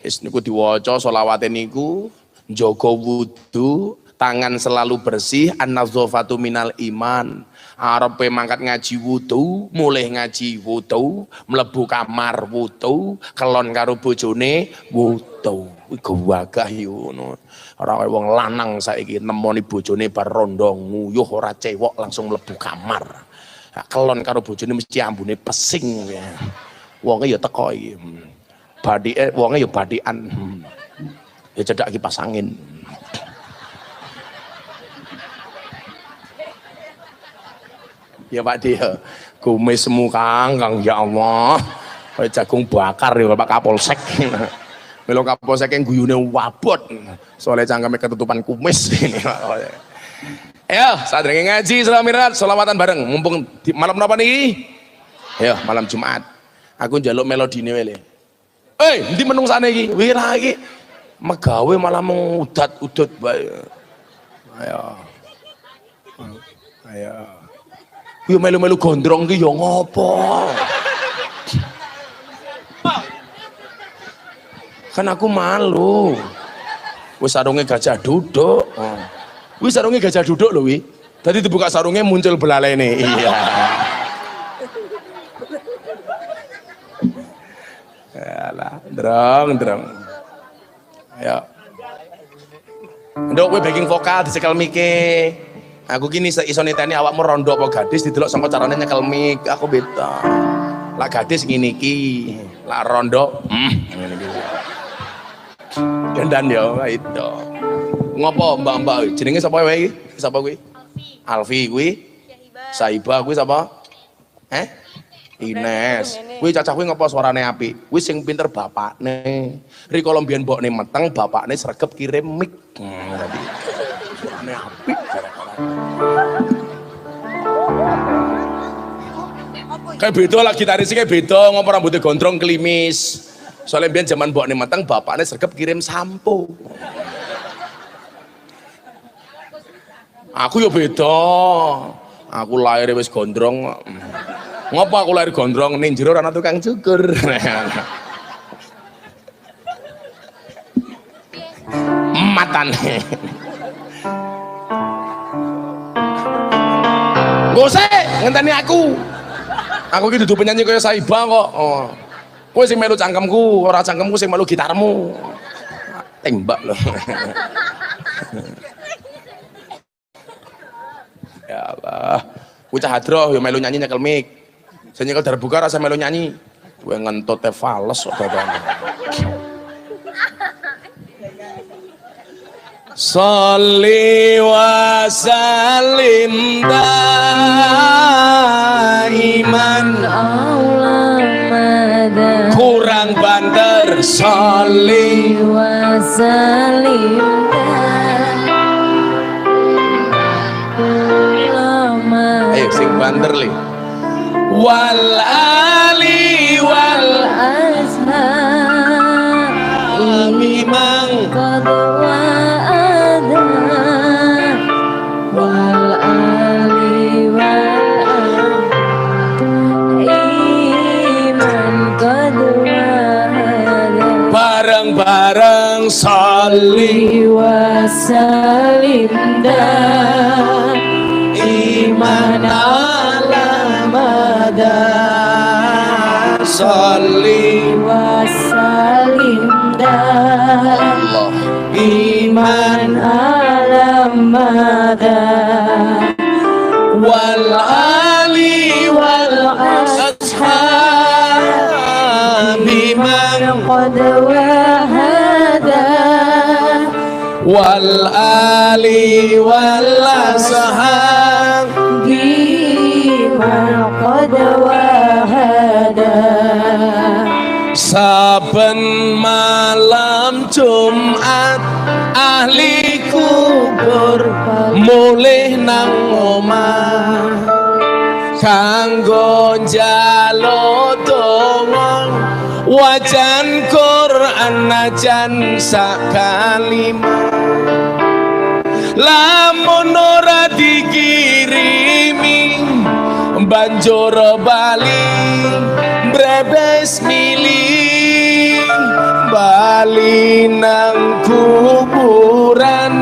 Niku diwaca selawate niku jaga wudu tangan selalu bersih an-nadzafatu minal iman arepe mangkat ngaji wudu, mulai ngaji wudu, mlebu kamar wudu, kelon karo bojone wudu. Iku wagah yo ngono. Ora wong lanang saiki nemoni bojone bar rondo nguyuh ora cewok langsung mlebu kamar. Kelon karo bojone mesti ambune pesing ya. Wonge ya teko iki. Badike wonge ya badikan. Ya cedak kipas angin. Ya Pak dia. Kumismu Kang, Kang ya Allah. Kayak jagung bakar ya Pak Kapolsek. Melo Kapolsek yang guyune wabot. Soalnya cangkeme ketutupan kumis ini. Ya, saat ngaji selamirat, selawatan bareng. Mumpung di, malam apa nih? Ya, malam Jumat. Aku njaluk melodi ini wele. Eh, nanti menung sana iki. Wih lagi. Megawe malah mengudat-udat bae. Ayo. Ayo. Yo melu-melu gondrong ki yo ngopo? Kan aku malu. Wis sarunge gajah duduk. Oh. Wis sarunge gajah duduk lho wi. Tadi dibuka sarungnya muncul belalene. Iya. Alah, drong, drong. Ayo. Ndok kowe backing vokal dicekel mike. Aku gini iso niteni awakmu rondo apa gadis didelok saka carane nyekel mic. Aku beda. Lah gadis ngene iki, lah rondo hmm ngene iki. Gandan yo itu. Ngopo mbak-mbak jenenge sapa wae iki? Sapa kuwi? Alfi kuwi? Saiba kuwi sapa? Eh? Ines. Kuwi cacah kuwi ngopo suarane apik? Kuwi sing pinter bapakne. Rikala mbiyen mbokne meteng, bapakne sregep kirim mic. Hmm, Kayak beda lah gitaris kayak beda ngopo rambutnya gondrong klimis. Soalnya biar zaman mbokne meteng bapakne sregep kirim sampo. Aku yo beda. Aku lahir wis gondrong. Ngopo aku lahir gondrong ning jero ana tukang cukur. Matane. Gose, ngenteni aku. Aku iki dudu penyanyi kaya Saiba kok. Oh. Kowe sing melu cangkemku, ora cangkemku sing melu gitarmu. Tembak loh. ya Allah. Bocah hadroh yo melu nyanyi nyekel mic. Saya nyekel terbuka rasa melu nyanyi. Gue ngentut fales kok babane. Salli wa sallim daiman. Kurang banter salli. Wa sallim ayo sing banter li salli wa iman ala mada. Salli wa salim iman ala mada. wal ali wal ashab بما قد وهدى Saben malam Jumat ahli kubur mulih nang omah kanggo njaluk donga wajan Quran najan sakalimah lamun ora dikirimi banjur bali brebes miling bali nang kuburan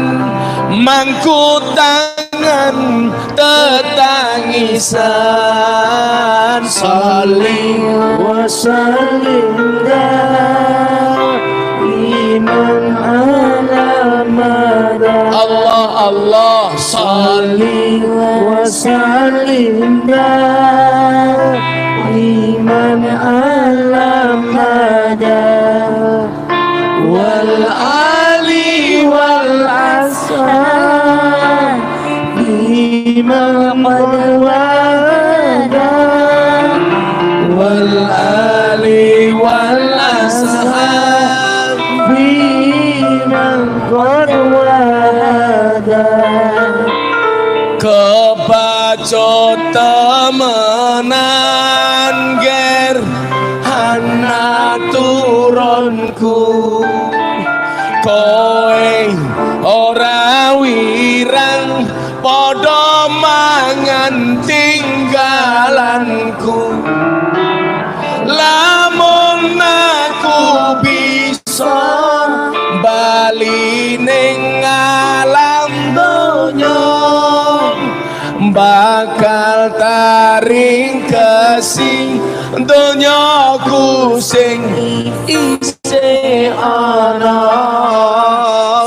mangku tangan tetangisan. Saling wasalim dalam iman Allah. Salli wa sallim liman alamada wal ali wal ashan liman qadwada wal ali wal ashan liman qadwada kebacota bakal taring kesing donyaku sing isi ana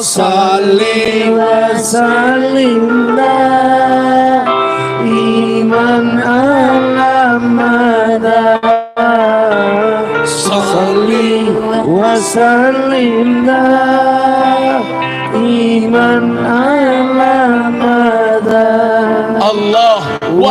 saling saling iman alamada saling wasalimna Allah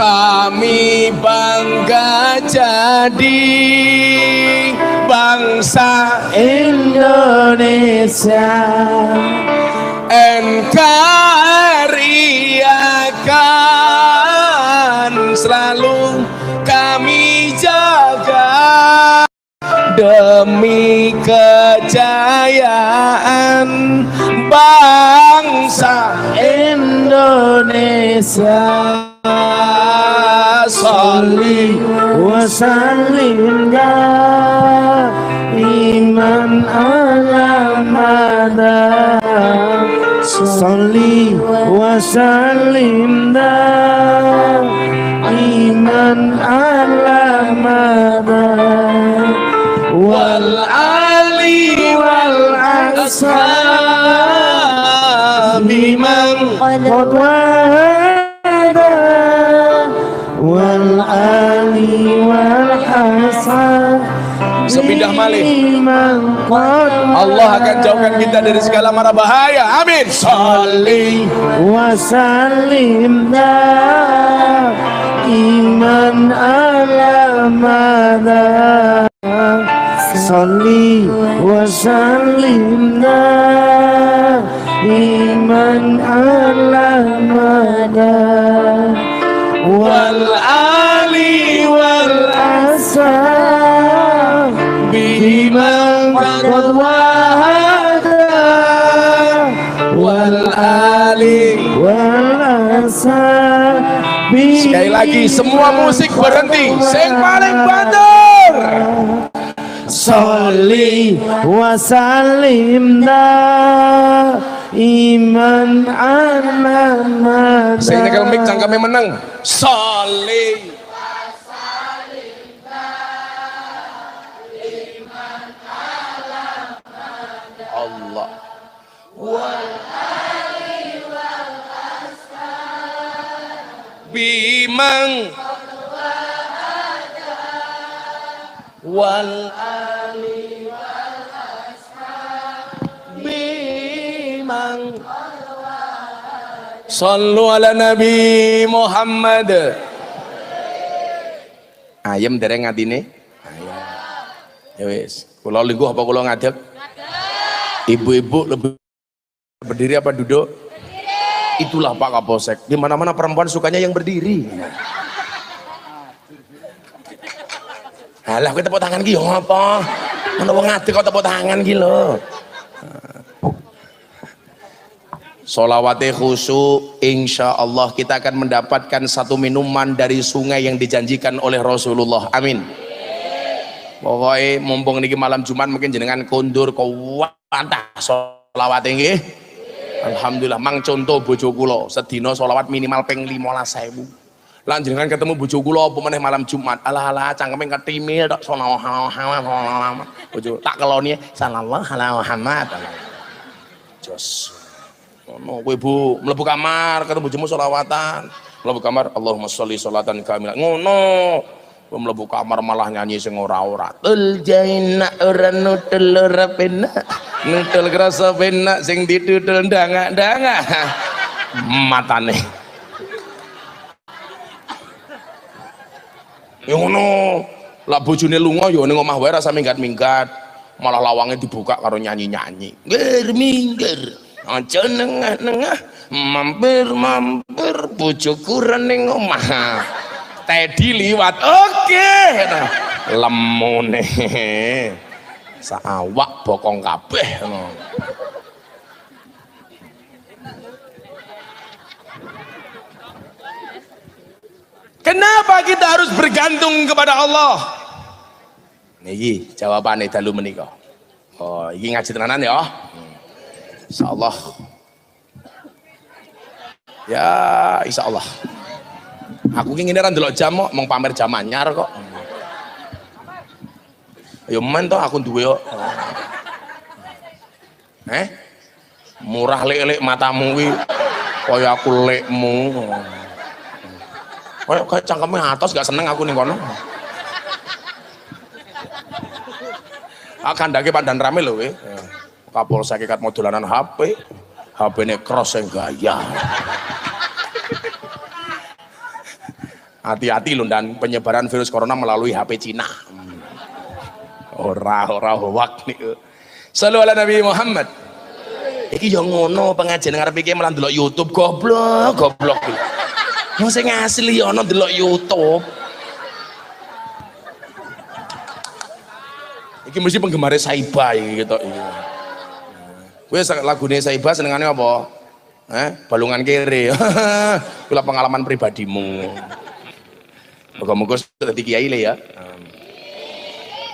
Kami bangga jadi bangsa Indonesia. NKRI akan selalu kami jaga. Demi kejayaan bangsa Indonesia Salih وسلم دائما على مدى صلي وسلم دائما على مدى والآل والأصحاب Bimang قد وعدا Sepindah malih. بمن قد Allah akan jauhkan kita dari segala mara bahaya. Amin. Salih وسلم دائما على مدى صلي وسلم دائما على مدى والآل lagi semua musik berhenti. Sing paling banter Soli wasalim da iman aman Saya nyekel mic cangkeme menang. Soli. Bimang wal ali bimang Sallu ala Nabi Muhammad. Ayam dereng ngatine Ayam. Ya wis. Kula lingkuh apa kula ngadeg Ibu-ibu lebih berdiri apa duduk Itulah Pak Kapolsek di mana-mana perempuan sukanya yang berdiri Alah, kita tepuk tangan ki apa? Ana wong ngadeg kok tepuk tangan ki lho. Khusyuk, insya Allah kita akan mendapatkan satu minuman dari sungai yang dijanjikan oleh Rasulullah. Amin. Pokoknya mumpung niki malam Jumat mungkin jenengan kondur kuwatah solawate nggih. Alhamdulillah mang contoh bojo kula sedina solawat minimal ping 15.000. Lan jenengan ketemu bojo kula apa malam Jumat. Alah alah cangkeme ketimil tok wasallam. Bojo tak keloni sallallahu alaihi Muhammad. Jos. Ono kowe Bu mlebu kamar ketemu bojomu selawatan. mlebu kamar Allahumma sholli sholatan kamilah ngono mlebu kamar malah nyanyi sing ora-ora. Tul jaina ora nutul ora penak. Nutul krasa penak sing ditutul ndangak-ndangak. Matane. Ya ngono. Lah bojone lunga ya ning omah wae rasa minggat-minggat. Malah lawangnya dibuka karo nyanyi-nyanyi. Ngger minggir aja nengah-nengah. Mampir mampir bojoku ning omah Teddy liwat oke nah, lemune saawak bokong kabeh. Kenapa kita harus bergantung kepada Allah? Niki jawabannya dalu menika. Oh, iki ngaji tenanan ya. Insyaallah. Ya, insyaallah. Aku ki ngene ra jam kok, mong pamer jam anyar kok. Ya men to aku duwe kok. Eh? Murah lek-lek matamu kuwi kaya aku lekmu. Kaya kaya cangkeme atos gak seneng aku ning kono. Akan dake pandan rame lho we. Kapolsek ikat mau dolanan HP. HP ini cross yang gaya. Hati-hati loh dan penyebaran virus corona melalui HP Cina. Ora ora hoak nih. Sallu ala Nabi Muhammad. Iki yang ngono pengajian ngarep iki malah ndelok YouTube goblok, goblok. Mau sing asli ono ndelok YouTube. Iki mesti penggemar Saiba iki gitu. Kowe lagune Saiba senengane apa? Eh, balungan kiri. Kula pengalaman pribadimu. Moga-moga dadi kiai le ya.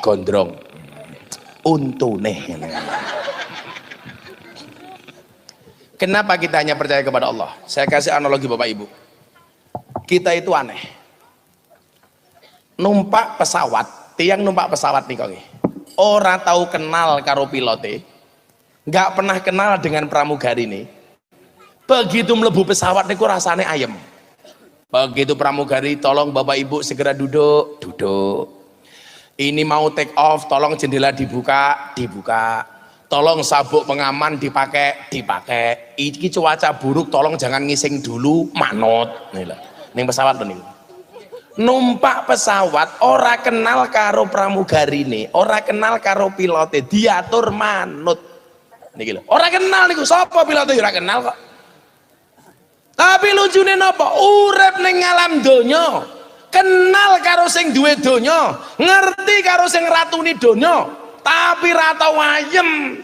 Gondrong. Untune. Kenapa kita hanya percaya kepada Allah? Saya kasih analogi Bapak Ibu. Kita itu aneh. Numpak pesawat, tiang numpak pesawat nih kok. Orang tahu kenal karo pilote, nggak pernah kenal dengan pramugari ini. Begitu melebu pesawat niku rasanya ayem. Begitu pramugari, tolong Bapak Ibu segera duduk, duduk. Ini mau take off, tolong jendela dibuka, dibuka. Tolong sabuk pengaman dipakai, dipakai. Iki cuaca buruk, tolong jangan ngising dulu, manut. Nih nih pesawat nih. Numpak pesawat, ora kenal karo pramugari nih, ora kenal karo pilotnya, diatur manut. Niki lho, ora kenal niku sapa pilotnya ora kenal kok. Tapi lucune napa? Urip ning alam donya. Kenal karo sing duwe donya, ngerti karo sing ratuni donya, tapi ra tau ayem.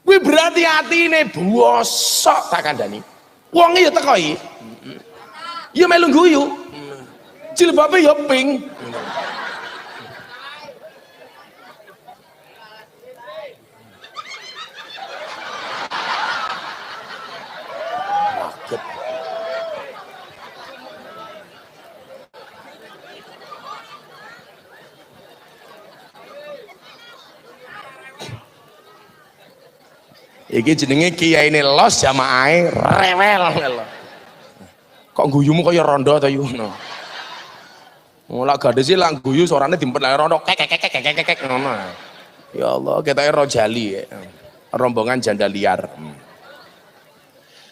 Kuwi berarti atine bosok tak kandhani. Wong ya teko iki. Ya melu guyu. Jilbabe ya pink. Iki jenenge kiai ini los jamaah rewel lho. Kok guyumu kaya rondo ta yuno. Mulak gadis sih lang guyu suarane dimpet lek rondo kek kek kek kek kek ngono. Ya Allah, kita rojali ya. Rombongan janda liar.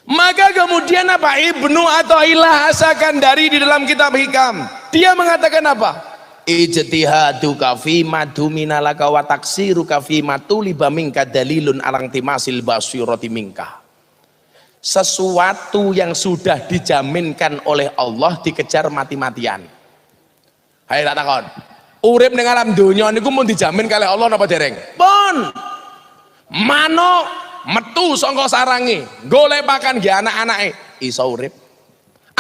Maka kemudian apa? Ibnu Athaillah Asakandari di dalam kitab Hikam. Dia mengatakan apa? Ijtihadu kafi madu minalaka wa taksiru kafi matuliba minka dalilun alang timasil basirati minka. Sesuatu yang sudah dijaminkan oleh Allah dikejar mati-matian. Hai tak takon. Urip ning alam donya niku mun dijamin kali Allah napa dereng? Pun manuk metu saka sarange. Golek pakan nggih anak-anake. Iso urip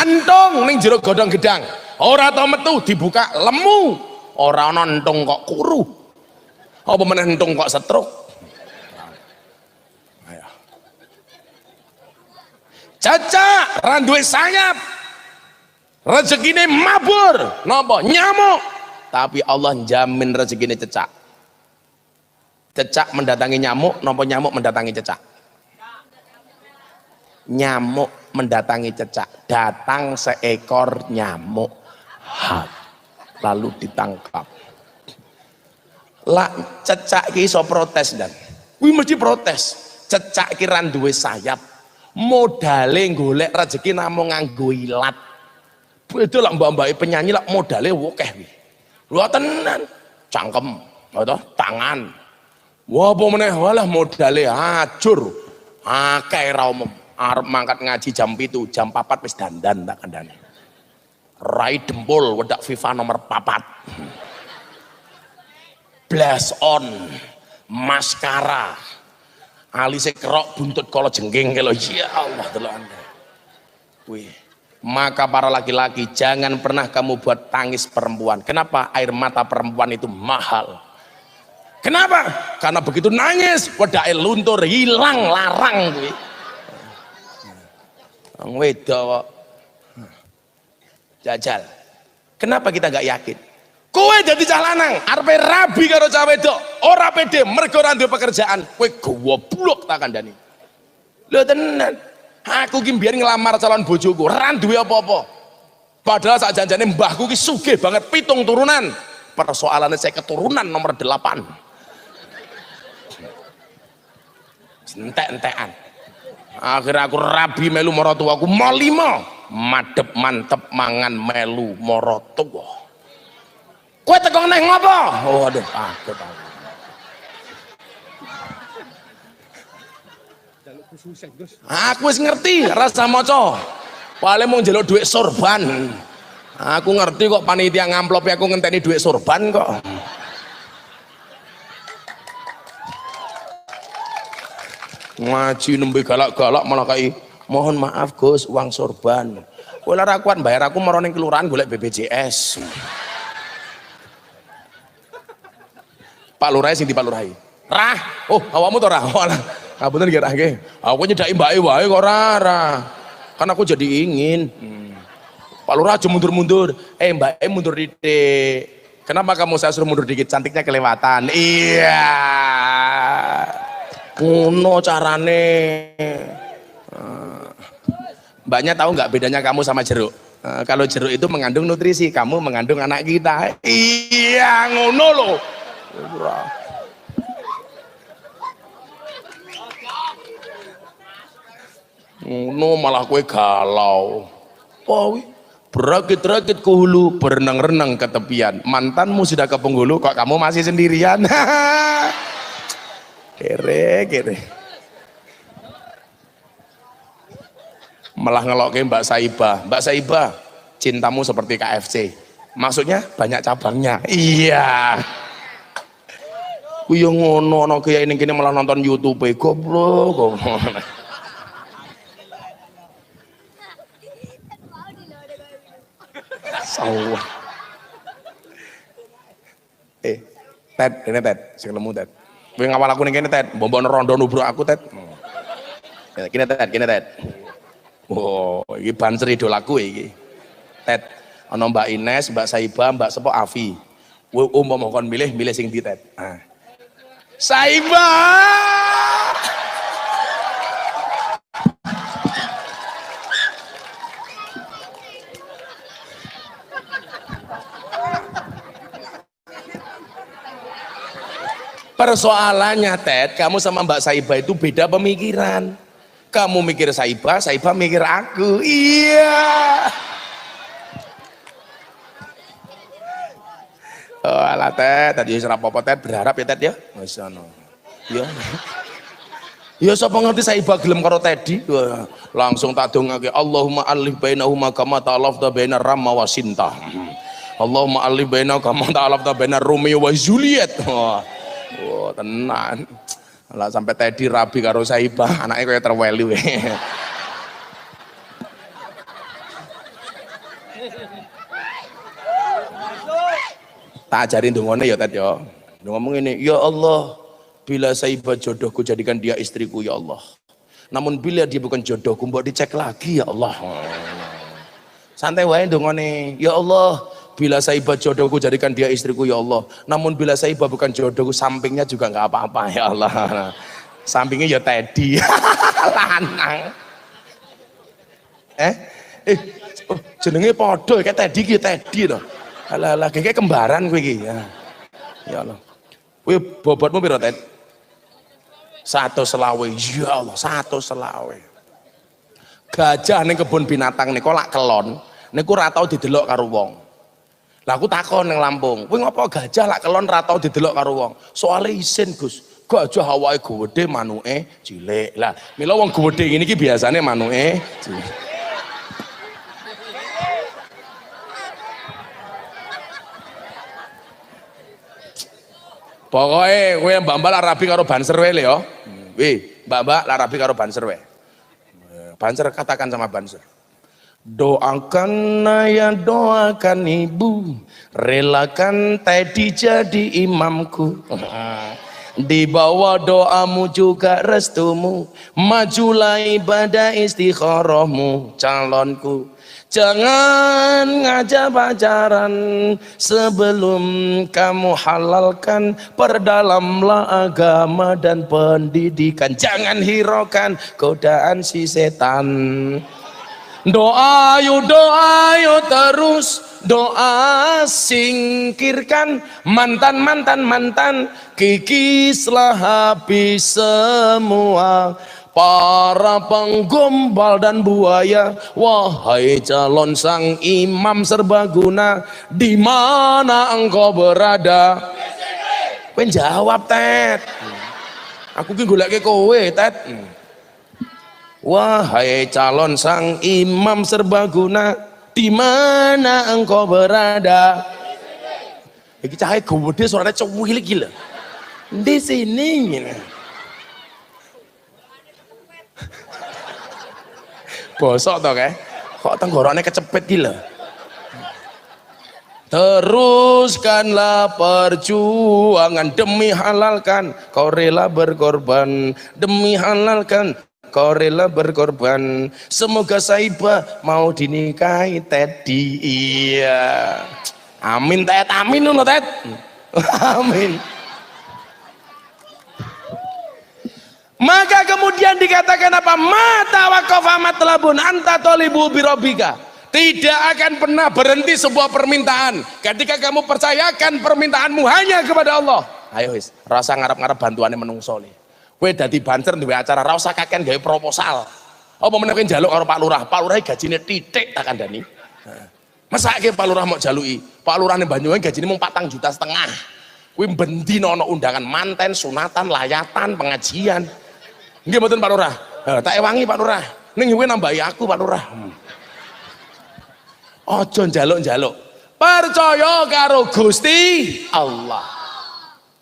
entong ning jero godhong gedang ora tau metu dibuka lemu. Ora ana entung kok kuru. Apa meneh entung kok setruk? Ayo. Cacak ra duwe sayap rezekine mabur. Napa? Nyamuk. Tapi Allah jamin rezekine cecak. Cecak mendatangi nyamuk napa nyamuk mendatangi cecak nyamuk mendatangi cecak. Datang seekor nyamuk. Hat lalu ditangkap. Lah cecak ki iso protes dan? Kuwi mesti protes. Cecak ki ra duwe sayap. Modale golek rezeki namung nganggo ilat. Itu lah mbak-mbak penyanyi lah modalnya wokeh wi lu tenan. Cangkem atau tangan. Wah apa meneh? Walah modalnya hajur akeh ra umum arep mangkat ngaji jam itu jam papat wis dandan tak kandani rai dempul wedak FIFA nomor papat. Blast on maskara. Alise kerok buntut kolo jengking kalau ya Allah delok anda. Wih maka para laki-laki jangan pernah kamu buat tangis perempuan. Kenapa? Air mata perempuan itu mahal. Kenapa? Karena begitu nangis wedake luntur hilang larang kuwi wong wedok jajal kenapa kita gak yakin kowe jadi cah lanang rabi karo cah wedok ora pede mergo ora pekerjaan kowe goblok tak kandhani lho tenan Aku ki biar ngelamar calon bojoku, ran duwe apa-apa. Padahal saat janjane mbahku ki sugih banget pitung turunan. Persoalannya saya keturunan nomor delapan. Entek-entekan. Akhirnya aku rabi melu morotua aku mau lima. Madep mantep mangan melu morotua. Kue tekong neng ngopo? Oh aduh, aku tahu. Aku wis ngerti rasa maca. Paling mau njaluk duit sorban. Aku ngerti kok panitia ngamplop aku ngenteni duit sorban kok. Ngaji nembe galak-galak malah kayak mohon maaf Gus uang sorban. Kowe lara kuat bayar aku marane kelurahan golek BPJS. Pak Lurai sing di Pak Lurai. Rah, oh awakmu to Rah. Ngapunten nggih nggih. Aku nyedaki mbake wae kok ora. Kan aku jadi ingin. Pak Lurah aja mundur-mundur. Eh mbak mundur dikit. Kenapa kamu saya suruh mundur dikit? Cantiknya kelewatan. Iya. Ngono carane. Mbaknya tahu nggak bedanya kamu sama jeruk? Uh, kalau jeruk itu mengandung nutrisi, kamu mengandung anak kita. Iya, ngono loh. ngono malah kue galau oh berakit-rakit ke hulu berenang-renang ke tepian mantanmu sudah ke penghulu kok kamu masih sendirian kere kere malah ngelok ke Mbak Saiba Mbak Saiba cintamu seperti KFC maksudnya banyak cabangnya iya Kuyo ngono, no kayak ini kini malah nonton YouTube, goblok, goblok. Sawah. Eh, Ted, ini Ted, sing nemu Ted. Kowe ngawal aku ning kene Ted, mbok rondo nubruk aku Ted. Ya, kene Ted, kene Ted. Oh, iki banser idolaku iki. Ted, ana Mbak Ines, Mbak Saiba, Mbak Sepo Afi. Kowe umpama kon milih, milih sing di Ted. Nah. Saiba! Persoalannya Ted, kamu sama Mbak Saiba itu beda pemikiran. Kamu mikir Saiba, Saiba mikir aku. Iya. Oh, ala Ted, tadi serap apa Ted berharap ya Ted ya. Masya Allah. Ya. Ya sapa ngerti Saiba gelem karo Teddy. Langsung tak dongake Allahumma alif bainahuma kama ta'alafta bainar Rama wa Sinta. Allahumma alif bainahuma kama ta'alafta bainar Romeo wa Juliet. Wah oh, tenan. Lah sampai tadi rabi karo saibah anaknya kayak terweli we tak ajarin dongone ya tadi yo ngomong ini ya Allah bila saibah jodohku jadikan dia istriku ya Allah. Namun bila dia bukan jodohku mbok dicek lagi ya Allah. Santai wae dongone ya Allah bila saibah jodohku jadikan dia istriku ya Allah namun bila saibah bukan jodohku sampingnya juga nggak apa-apa ya Allah sampingnya ya teddy lanang Eh? Eh, oh, jenenge padha kayak tadi ki tadi to. Alah alah kayak kembaran kowe iki. Ya. Ya Allah. Kowe bobotmu piro, Ted? Satu selawe. Ya Allah, satu selawe. Gajah ning kebun binatang niku lak kelon, niku ora tau didelok karo. Lah aku takon ning Lampung, kowe ngopo gajah lak kelon ora tau didelok karo wong? Soale isin, Gus. Gajah awake gede manuke cilik. Lah, mila wong gede ngene iki biasane manuke cilik. Pokoknya kowe mbak-mbak lah rabi karo banser wae le ya. Wih, mbak-mbak lah rabi karo banser wae. Banser katakan sama banser. Doakan ayah, doakan ibu, relakan Teddy jadi imamku. Di bawah doamu juga restumu, majulah ibadah istikharahmu, calonku. Jangan ngajak pacaran sebelum kamu halalkan. Perdalamlah agama dan pendidikan. Jangan hiraukan godaan si setan Doa yuk doa yuk terus Doa singkirkan. Mantan mantan mantan Kikislah habis semua. Para penggombal dan buaya Wahai calon sang imam serbaguna di mana engkau berada? Kowe jawab Ted Aku ki goleke kowe Ted Wahai calon sang imam serbaguna, di mana engkau berada? Iki cahaya gede suaranya cuwil gila. Di sini. Bosok toh kayak. Kok tenggorokannya kecepet gila. Teruskanlah perjuangan demi halalkan kau rela berkorban demi halalkan kau rela berkorban. Semoga Saiba mau dinikahi Teddy iya. Amin Ted. Amin dulu Ted. Amin. Maka kemudian dikatakan apa? Mata wakofa matlabun anta tolibu birobika. Tidak akan pernah berhenti sebuah permintaan. Ketika kamu percayakan permintaanmu hanya kepada Allah. Ayo wis. Rasa ngarep-ngarep bantuannya menungso nih Kue dadi banter duwe acara ra usah kakean proposal. Apa meneh kowe njaluk karo Pak Lurah, Pak Lurah gajine titik tak kandhani. Mesake Pak Lurah mau jaluki, Pak Lurah ning Banyuwangi gajine mung 4 juta setengah. Kuwi bendina ana undangan manten, sunatan, layatan, pengajian. Nggih mboten Pak Lurah. tak ewangi Pak Lurah. Ning kowe nambahi aku Pak Lurah. Aja njaluk-njaluk. Percaya karo Gusti Allah.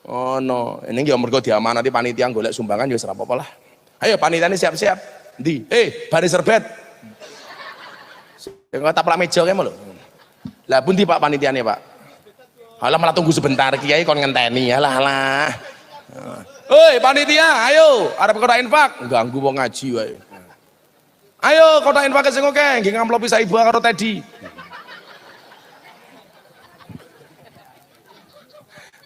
Oh no, ini gak mergo diamanati panitia golek sumbangan ya ora apa-apa lah. Ayo panitia ini siap-siap. Di, eh baris serbet. Yang tak pelak meja kayak lho. Lah pundi Pak panitiane, Pak? Halah malah tunggu sebentar kiai kon ngenteni. Alah alah. Hei panitia, ayo arep kota infak. Ganggu wong ngaji wae. Ayo kota infak sing oke, nggih ngamplopi saiba karo Teddy.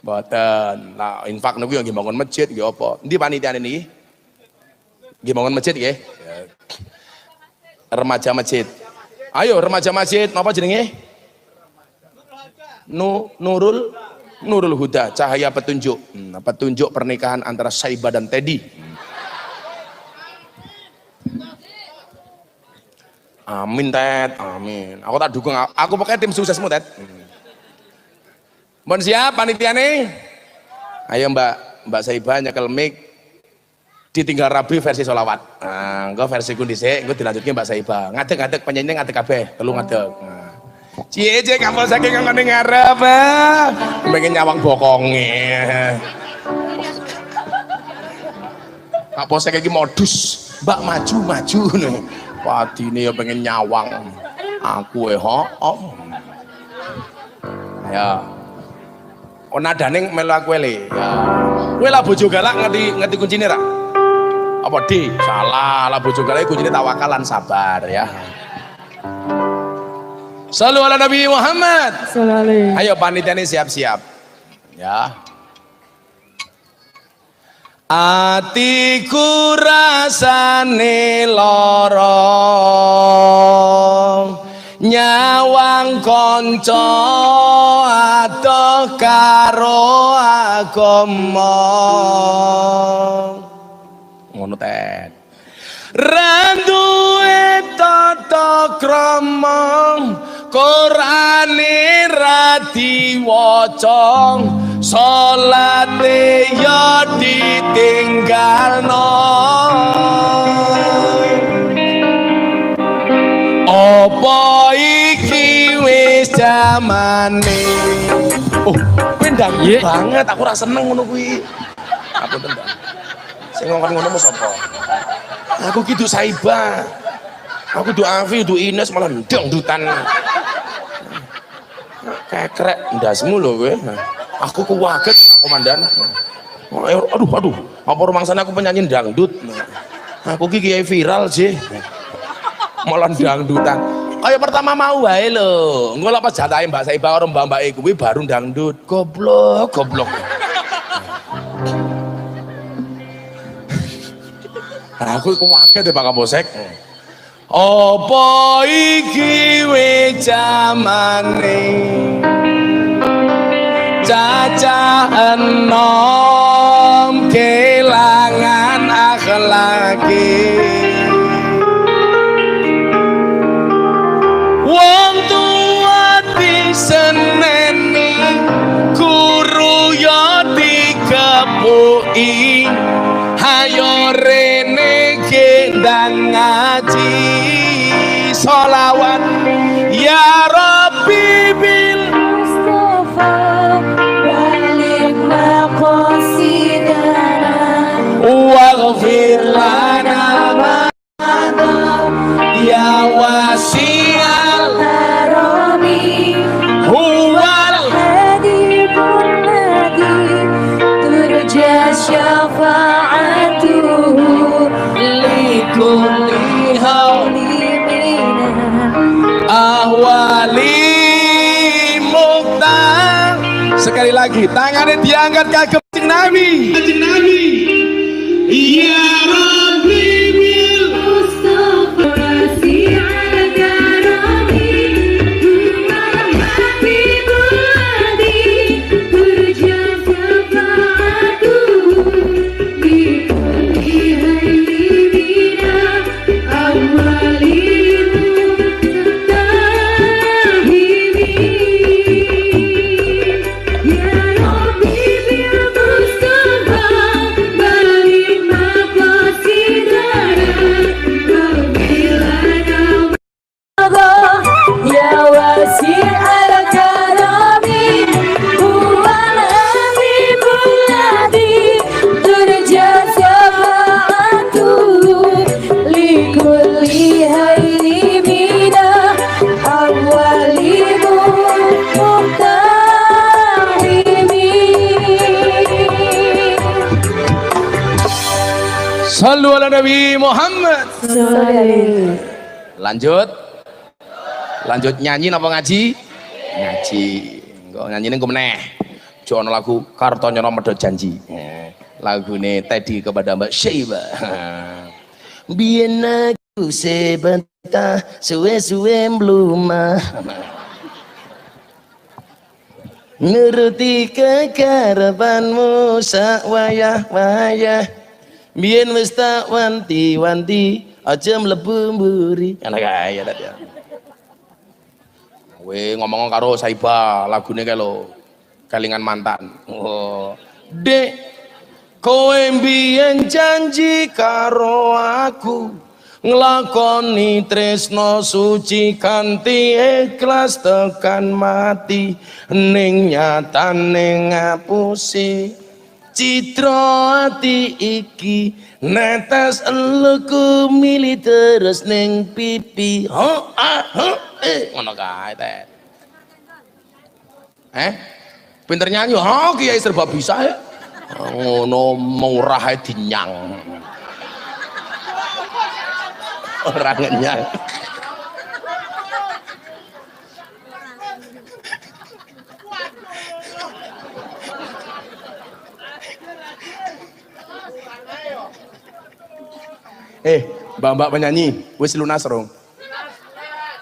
Mboten. Nah, infak niku yang bangun masjid nggih apa? Endi panitia ini? Nggih bangun masjid nggih. Remaja masjid. Ayo remaja masjid, napa jenenge? Nu Nurul Nurul Huda, cahaya petunjuk. Hmm, petunjuk pernikahan antara Saiba dan Teddy. Amin Ted, amin. Aku tak dukung, aku pokoknya tim suksesmu Ted. Hmm. Mohon siap panitia nih? Ayo Mbak, Mbak Saibah nyekel mic ditinggal rabi versi solawat. Nah, versi kondisi, enggak dilanjutkan Mbak Saibah. Ngadek-ngadek penyanyi ngadek kabeh, telu ngadek. Nah. Cie cie kapal saking ngene ngarep. Pengen nyawang bokonge. Kak pos kayak modus, Mbak maju maju nih. Wadine ya pengen nyawang. Aku eh ho. Ya. Oh nadane melu aku le. Ya. Kowe lah bojo galak ngerti ngerti kuncine ra? Apa di? Salah, lah bojo galak kuncine tawakalan sabar ya. Salu ala Nabi Muhammad. Ayo panitia ini siap-siap. Ya. Atiku rasane lara nyawang kanca adoh karo agama. Ngono tet randuwe tata krama Qur'ane ra diwaca salate ya ditinggalno wis zamane oh kowe ndang banget aku ra seneng ngono kuwi. Aku tendang sing ngomong ngono sapa? Aku gitu saiba. Aku du Afi du Ines malah ndang dutan. Kekrek ndasmu lho kowe. Aku kuwaget komandan. Oh, eh, aduh aduh apa rumah sana aku penyanyi dangdut? Aku ki kiai viral sih malah dangdutan kayak pertama mau wae lho. Engko lek pas jatahe Mbak Saiba karo Mbak Mbak kuwi baru dangdut. Goblok goblok. Aku kuwaget deh Pak Kapolsek. Apa iki we jamane cacah enom kelangan akhlaki wong tua diseneni guru yo dikepuki lagi. Tangannya diangkat kagem Nabi Nabi ya Nabi Muhammad. Lanjut. Lanjut nyanyi napa ngaji? Ngaji. Enggak nyanyi ini meneh jono lagu kartonyo medot janji. Lagu ini tadi kepada Mbak Syaiba biyen aku sebentar suwe-suwe mlumah nuruti kekarepanmu sak wayah-wayah biyen wis tak wanti-wanti aja mlebu mburi. Anak kaya tadi ya. We ngomong karo Saiba lagune kae lho kelingan mantan. Oh. Dek kowe mbiyen janji karo aku nglakoni tresno suci kanthi ikhlas tekan mati ning nyatane ngapusi citra ati iki netes eluku mili terus ning pipi. Ho ah ho eh ngono kae tet eh? Pinter nyanyi ha kiai serba bisa ya ngono murah ae dinyang. Orang ngenyang Eh, mbak-mbak penyanyi, wis lunas rong?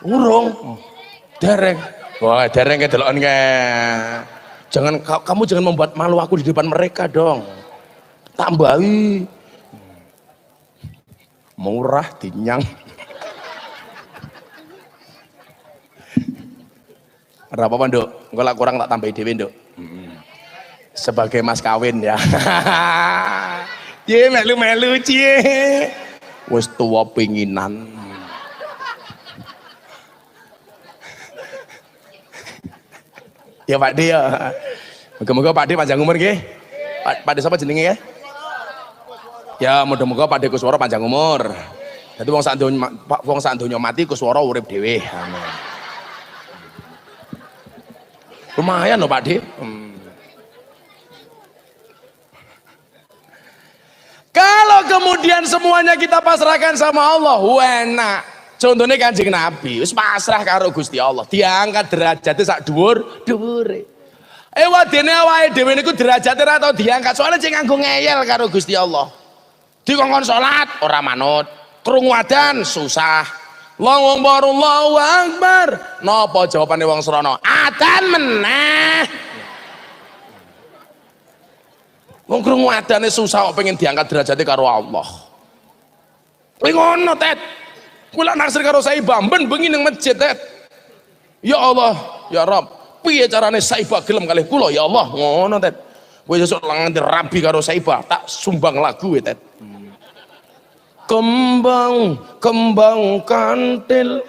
Urung. Dereng. Wah, dereng ke deloken ke. Jangan ka- kamu jangan membuat malu aku di depan mereka dong. Tambahi. Murah dinyang. Ora apa-apa, Nduk. Engko lak kurang tak tambahi dhewe, Nduk. Sebagai mas kawin ya. Cie melu-melu cie. Wis tua pinginan. ya Pak De ya. Moga-moga Pak De panjang umur nggih. Pak De sapa jenenge ya? Ya mudah-muga Pak De Kuswara panjang umur. Dadi wong sak donya wong sak donya mati Kuswara urip dhewe. Amin. Lumayan loh Pak De. Hmm. Kalau kemudian semuanya kita pasrahkan sama Allah, enak. Contohnya kanjeng Nabi, wis pasrah karo Gusti Allah, diangkat derajatnya sak dhuwur, dhuwure. Eh wadene awake dhewe niku derajate ora tau diangkat, soalnya cek nganggo ngeyel karo Gusti Allah. Dikongkon salat ora manut, krungu adzan susah. Allahu Akbar, Allahu Akbar. Napa jawabane wong serono? Adzan meneh. Wong krungu adane susah kok pengen diangkat derajatnya karo Allah. Kuwi ngono, Tet. Kula naksir karo Saibah, ben bengi ning masjid, Tet. Ya Allah, ya Rob, piye carane Saibah gelem kalih kula ya Allah, ngono, Tet. Kowe sesuk nganti rabi karo Saibah, tak sumbang lagu, Tet. Kembang, kembang kantil.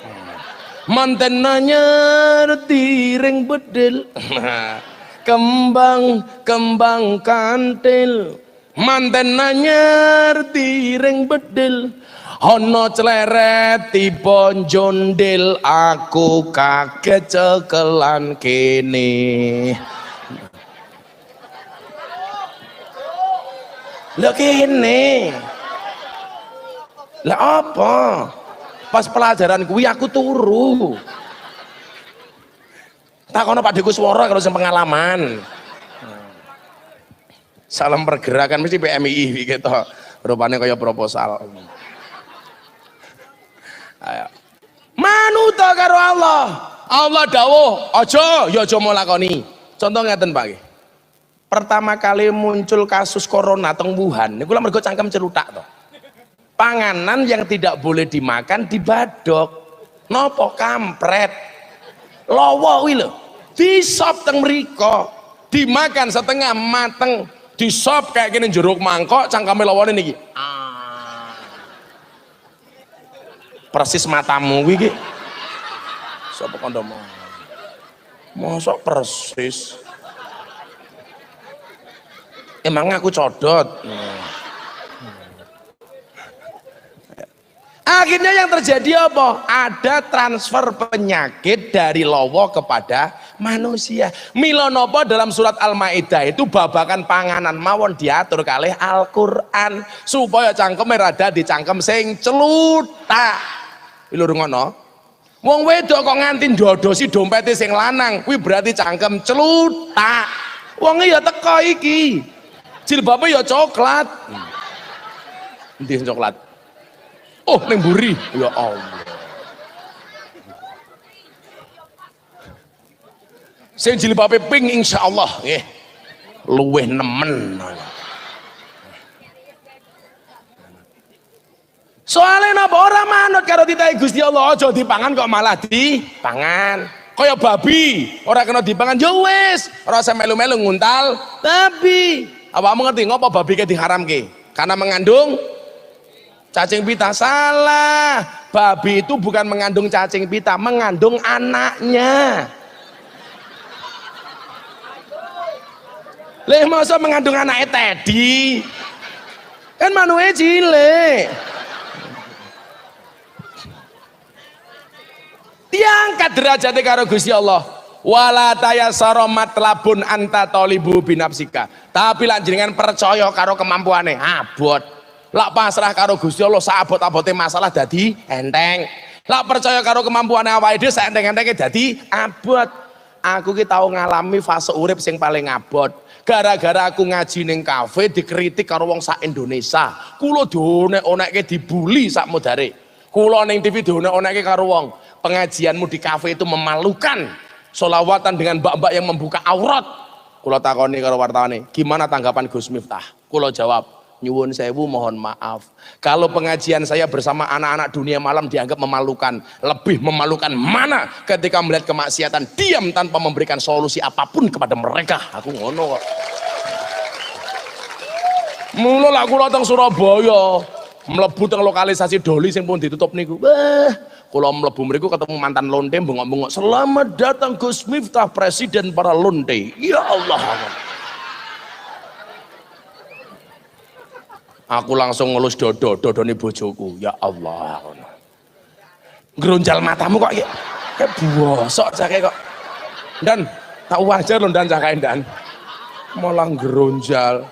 Manten nanyar tiring bedil. kembang kembang kantil. Manten nanyar tiring bedil. Ono celeret tiba jondil. Aku kaget cekelan kene Lah kene Lah apa? Pas pelajaran kuwi aku turu takono Pak Deku Swara kalau sing pengalaman. Salam pergerakan mesti PMI gitu rupanya kaya proposal. Ayo. Manuta karo Allah. Allah dawuh aja ya aja lakoni. Contoh ngeten Pak pertama kali muncul kasus corona teng Wuhan niku mergo cangkem celutak to. Panganan yang tidak boleh dimakan dibadok. Nopo kampret? Lowo kuwi lho disop teng mriko dimakan setengah mateng disop kayak gini jeruk mangkok cangkeme lawane niki. Ah. persis matamu iki. Sapa kondo mau? Mosok persis. Emang aku codot. Akhirnya yang terjadi apa? Ada transfer penyakit dari lowo kepada manusia. Milonopo dalam surat Al-Maidah itu babakan panganan mawon diatur kalih Al-Qur'an supaya cangkeme rada dicangkem sing celutak. Lho ngono. Wong wedok kok nganti ndodosi dompete sing lanang, kuwi berarti cangkem celutak. Wong ya teko iki. Jilbabe ya coklat. Endi sing coklat? Oh, ning mburi. Ya Allah. Sing jilbabe pink insyaallah nggih. Luweh nemen. Soalnya napa ora manut karo titahe Gusti Allah aja dipangan kok malah dipangan. Kaya babi, ora kena dipangan ya wis, ora usah melu-melu nguntal. Tapi awakmu ngerti ngopo babi ke diharamke? Karena mengandung cacing pita salah. Babi itu bukan mengandung cacing pita, mengandung anaknya. Leh masa mengandung anaknya tedi? Kan manuke cilik. diangkat derajatnya karo Gusti Allah. Wala tayassara matlabun anta talibu binafsika. Tapi lan jenengan percaya karo kemampuane. Abot. Lak pasrah karo Gusti Allah saabot-abote masalah dadi enteng. Lak percaya karo kemampuane awake dhewe saenteng-entenge dadi abot aku ki tau ngalami fase urip sing paling abot. Gara-gara aku ngaji ning kafe dikritik karo wong sak Indonesia. Kulo dionek-onekke dibully sak modare. Kulo ning TV dionek-onekke karo wong. Pengajianmu di kafe itu memalukan. Solawatan dengan mbak-mbak yang membuka aurat. Kulo takoni karo wartawan gimana tanggapan Gus Miftah? Kulo jawab, nyuwun sewu mohon maaf. Kalau pengajian saya bersama anak-anak dunia malam dianggap memalukan, lebih memalukan mana ketika melihat kemaksiatan diam tanpa memberikan solusi apa pun kepada mereka. Aku ngono kok. Mula lah kula Surabaya, mlebu teng lokalisasi doli sing pun ditutup niku. Wah, kula mlebu mriku ketemu mantan lonte bengok-bengok. Selamat datang Gus Miftah presiden para lonte. Ya Allah. Aku langsung ngelus dodo, dodo nih bojoku. Ya Allah. Geronjal matamu kok kayak kayak bosok cake kok. Dan tak wajar loh dan cakain dan malah geronjal.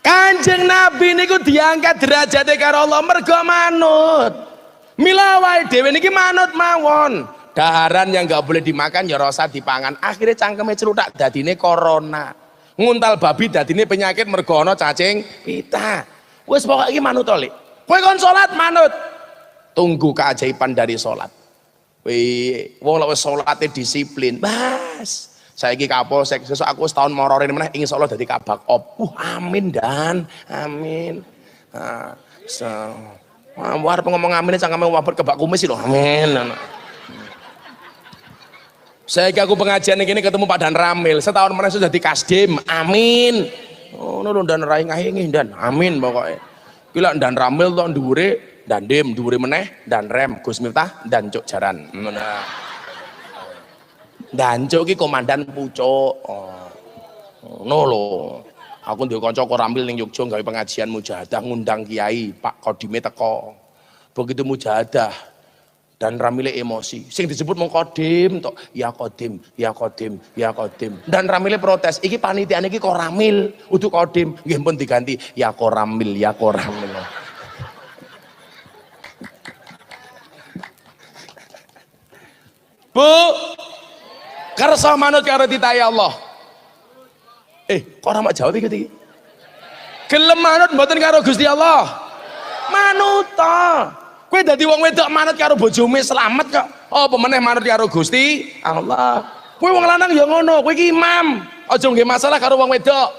Kanjeng Nabi niku diangkat derajate karo Allah mergo manut. Mila wae dhewe niki manut mawon. Daharan yang nggak boleh dimakan ya rasa dipangan. Akhirnya cangkeme celutak dadine corona. Nguntal babi dadine penyakit mergo ana cacing pita. Wis pokoke iki manut Lik. Kowe kon salat manut. Tunggu keajaiban dari salat. Wih, wong lek salate disiplin. Bas. Saiki kapolsek sesuk aku setahun morore meneh insya Allah dadi kabak op. Uh, amin dan amin. Nah, so, Wah, ngomong amin cangkeme wabot kebak kumis lho. Amin. Saya aku pengajian ini ketemu Pak Dan Ramil. Setahun mana sudah di Kasdim. Amin. Oh, no, dan rai ngahingi dan amin pokoknya. Gila dan Ramil tuh dhuwure dan dem dhuwure meneh dan rem Gus Miftah dan Cuk Jaran. Dan Cuk ki komandan pucuk. Oh. No. Aku ndek kanca kok Ramil ning Yogya gawe pengajian mujahadah ngundang kiai Pak Kodime teko. Begitu mujahadah dan Ramile emosi. Sing disebut mau kodim tok, ya kodim, ya kodim, ya kodim. Dan Ramile protes, iki panitia iki kok Ramil, untuk kodim, nggih pun diganti, ya koramil, ya koramil. Bu, kersa manut karo ditaya Allah. Eh, kok ora jawab iki iki? Gelem manut mboten karo Gusti Allah. Manut ta. Kowe dadi wong wedok manut karo bojomu selamat kok. Apa meneh manut karo Gusti Allah. Kowe wong lanang ya ngono, kowe imam. Aja nggih masalah karo wong wedok.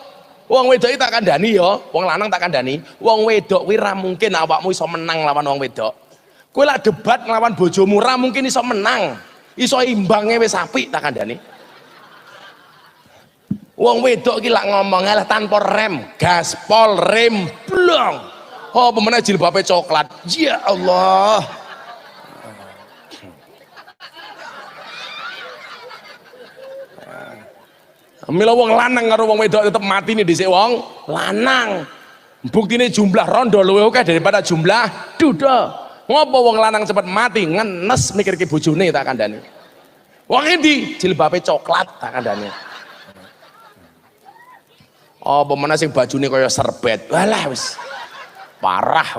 Wong wedok iki tak kandhani ya, wong lanang tak kandhani. Wong wedok kuwi mungkin awakmu iso menang lawan wong wedok. Kowe lak debat nglawan bojomu ra mungkin iso menang. Iso imbangnya wis apik tak kandhani. Wong wedok iki lak ngomong lah tanpa rem, gaspol, rem, blong. Oh, pemenang jilbabnya coklat. Ya Allah. Mila wong lanang karo wong wedok tetep mati nih dhisik wong lanang. Buktine jumlah rondo luwih akeh daripada jumlah duda. Ngopo wong lanang cepet mati ngenes mikir ke bojone tak kandhani. Wong endi jilbabe coklat tak kandhani. Oh, pemenang sing bajune kaya serbet. Walah wis parah.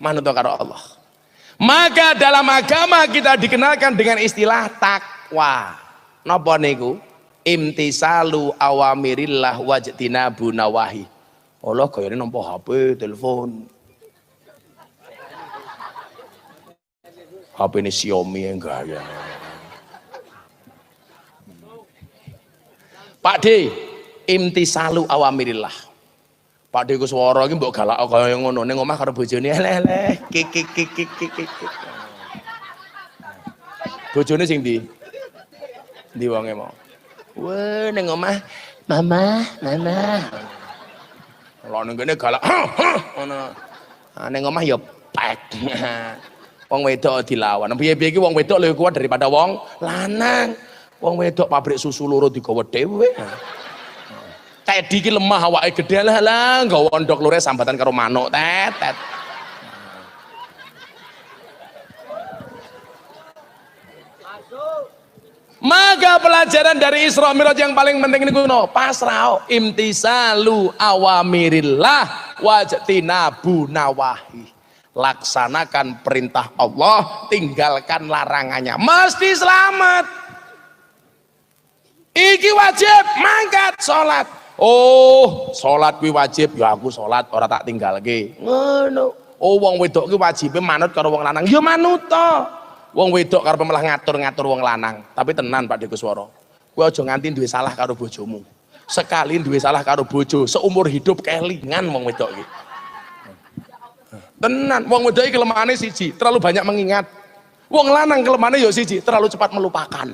Manut karo Allah. Maka dalam agama kita dikenalkan dengan istilah takwa. Napa niku? Imtisalu awamirillah wajtinabu nawahi. Allah kayane nampa HP, telepon. HP ini Xiaomi yang gaya. Pak D, imtisalu awamirillah. Pak D ku swara iki mbok galak kaya ngono ning omah karo bojone. Bojone sing ndi? Ndi wonge mau? Wah ning omah mama, mama. Lah ning kene galak ngono. Ah ning omah ya pek. Wong wedok dilawan. Piye-piye iki wong wedok kuat daripada wong lanang. Wong wedok pabrik susu loro digawa dhewe. Tedi iki lemah awake gede lah lah nggawa ndok lure sambatan karo manuk. Tetet. Maka pelajaran dari Isra Miraj yang paling penting ini kuno. Pasrah imtisalu awamirillah wajtina bu nawahi. Laksanakan perintah Allah tinggalkan larangannya. Mesti selamat. Iki wajib mangkat sholat oh sholat kuwi wajib. Ya aku sholat ora tak tinggal ngono. Oh wong wedok ki wajibe manut karo wong lanang. Ya manut to. Wong wedok karo malah ngatur-ngatur wong lanang. Tapi tenan Pak Dekuswara kowe aja nganti duwe salah karo bojomu. Sekali duwe salah karo bojo seumur hidup kelingan wong wedok iki. Tenan wong wedok iki kelemahane siji terlalu banyak mengingat. Wong lanang kelemahane ya siji terlalu cepat melupakan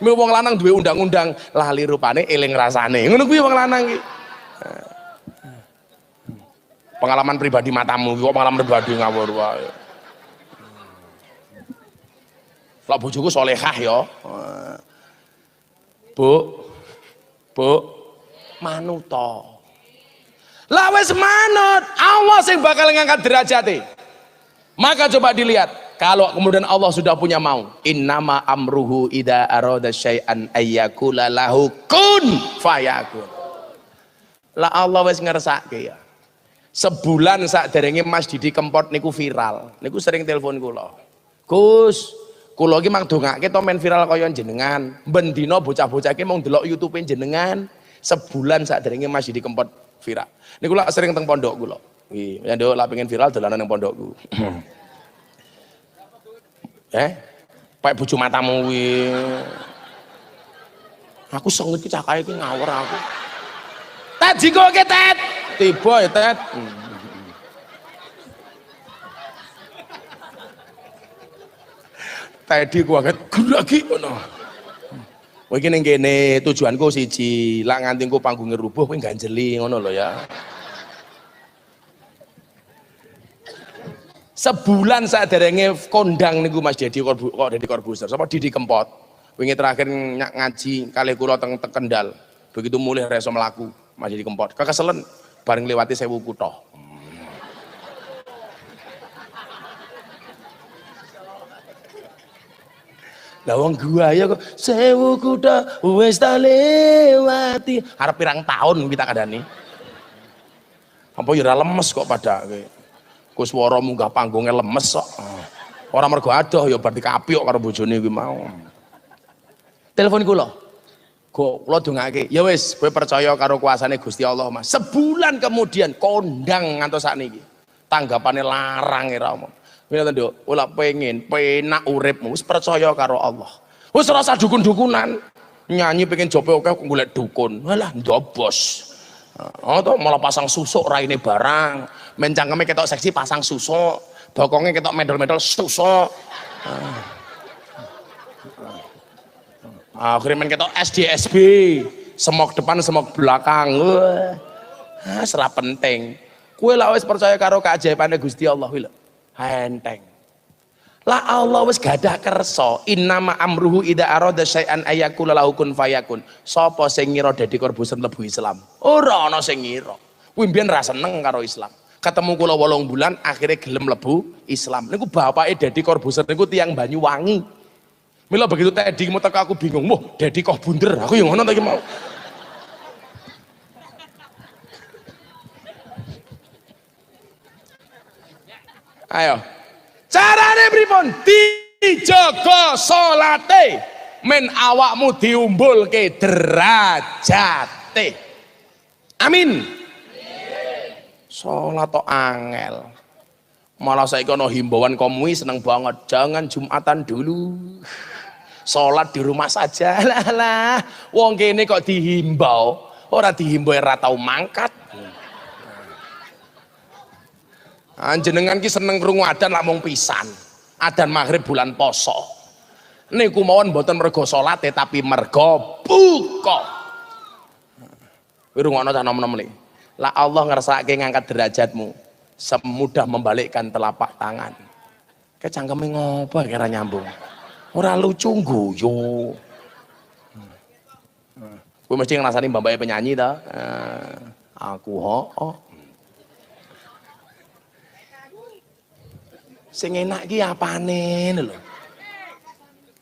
Mil wong lanang duwe undang-undang lali rupane eling rasane. Ngono kuwi wong lanang iki. Pengalaman pribadi matamu kok pengalaman pribadi ngawur wae. Lah bojoku solehah ya. Bu bu manuto lah wis manut Allah sing bakal ngangkat derajate. Maka coba dilihat kalau kemudian Allah sudah punya mau innama amruhu ida arada syai'an ayyakula lahu kun fayakun. Lah Allah wis ngersake ya. Sebulan saat derenge Mas Didi Kempot niku viral. Niku sering telepon kula. Gus kula iki mang dongake to men viral kaya jenengan ben dina bocah-bocah iki mau ndelok YouTube jenengan sebulan saat derenge Mas Didi Kempot viral. Niku lak sering teng pondok kula. Nggih ya nduk lak pengen viral dolanan nang pondokku eh Pak bojo matamu kuwi aku sengit iki cakae iki ngawur aku Tet jiko ke tet tiba ya tet Tadi ku banget lagi ngono. Kowe iki ning kene tujuanku siji, lak nganti engko panggunge rubuh kowe ganjeli ngono lho ya. Sebulan saat derenge kondang niku Mas Dedi Korbu, kok Dedi Korbuser, sapa Didi Kempot. Wingi terakhir ngaji kali kula teng Kendal. Begitu mulai reso melaku Mas Dedi Kempot. Kekeselen bareng lewati sewu kutha. Lah wong gua ya kok sewu kuda wis tak lewati. Arep pirang tahun kita kadani. Apa ya lemes kok pada kowe. Kuswara munggah panggungnya lemes kok. Ora mergo adoh ya berarti kapiok karo bojone kuwi mau. Telepon kula. Kok kula dongake, ya wis kowe percaya karo kuasane Gusti Allah Mas. Sebulan kemudian kondang ngantos sakniki. Tanggapane larang ora omong. Ngene to, ora pengen penak uripmu wis percaya karo Allah. Wis ora usah dukun-dukunan. Nyanyi pengen jope oke golek dukun. Walah ndobos. Oh toh malah pasang susuk raine barang. Mencangkeme ketok seksi pasang susuk. Bokongnya ketok medal-medal susuk. Akhirnya main ketok SDSB. Semok depan, semok belakang. Wah. Ah, serah penting. Kue lah percaya karo keajaibannya Gusti Allah wila. Enteng. Lah Allah wis gadah kersa. Innama amruhu ida arada syai'an ayakula lahu kun fayakun. Sapa sing ngira dadi korbuser mlebu Islam? Ora ana sing ngira. Kuwi mbiyen ra seneng karo Islam. Ketemu kula wolong bulan akhirnya gelem lebu Islam. Niku bapake Dedi Corbuzier niku tiang Banyuwangi. Mila begitu Teddy mau teko aku bingung, "Wah, Dedi kok bunder." Aku yang ngono ta mau. Ayo. Carane pripun? Dijaga salate men awakmu diumbulke derajate. Amin. Salat angel. Malah saya kono himbauan komui seneng banget. Jangan Jumatan dulu. Salat di rumah saja. Lah lah. Wong kene kok dihimbau. Ora dihimbau ora tau mangkat. Anjenengan ki seneng krungu adan lak mung pisan. Adan maghrib bulan poso. Niku mawon mboten mergo salate tapi mergo buka. Kuwi rungokno cah nom-nom iki. Lah Allah ngersake ngangkat derajatmu semudah membalikkan telapak tangan. Kecangkeme ngopo kira nyambung. Ora lucu guyu. Kowe mesti ngrasani mbambake penyanyi ta. Eh, aku ho. Oh. Sing enak ki apane lho.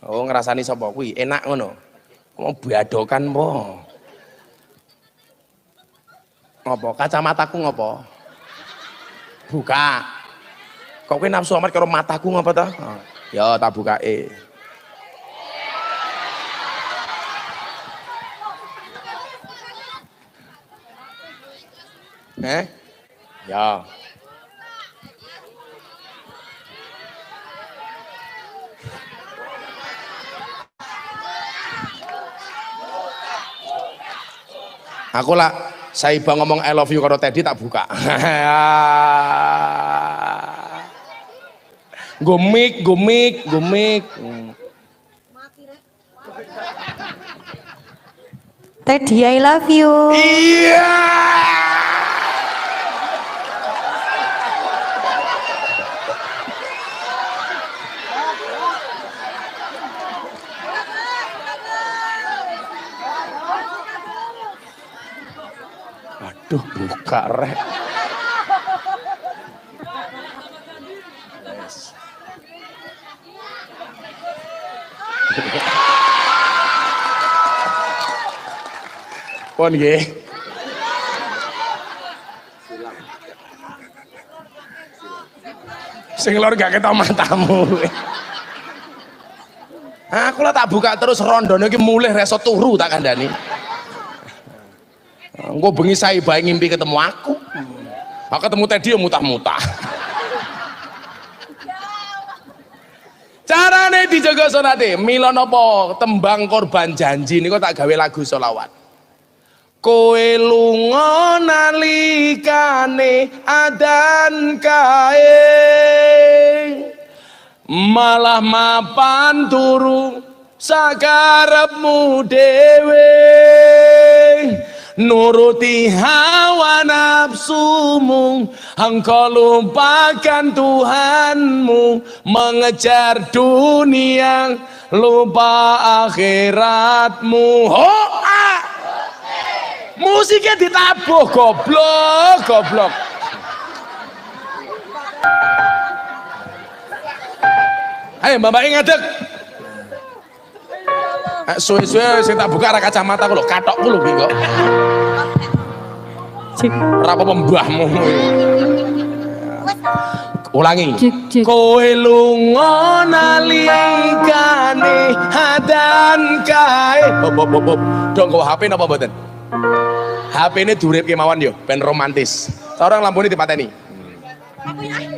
Oh ngrasani sapa kuwi? Enak ngono. Mau biadokan po. Ngopo? Kacamataku ngopo? Buka. Kok kowe nafsu amat karo mataku ngapa ta? Ya tak bukake. Eh? Ya. Aku lah Saiba ngomong I love you karo Teddy tak buka. Gumik, gumik, gumik. Teddy I love you. Iya. Aduh, buka rek. Pon nggih. Sing lor gak ketok matamu. Aku lah tak buka terus rondone iki mulih reso turu tak kandhani. Engko bengi saya bae ngimpi ketemu aku. Aku ketemu Teddy ya mutah-mutah. Carane dijaga sonate, mila napa tembang korban janji niku tak gawe lagu solawat. Kowe lunga nalikane adan kae malah mapan turu sakarepmu dhewe nuruti hawa nafsumu engkau lupakan Tuhanmu mengejar dunia lupa akhiratmu. Ah. musiknya ditabuh goblok goblok. Ayo mbak Eh, suwe-suwe sing tak buka ra kacamata ku lho katokku lho kok. Cik, ora apa mbahmu. Ulangi. Kowe lunga nalikane hadan kae. Dong kok HP napa mboten? HP ini durip kemauan yo. Ben romantis. Seorang lampu ini dipateni.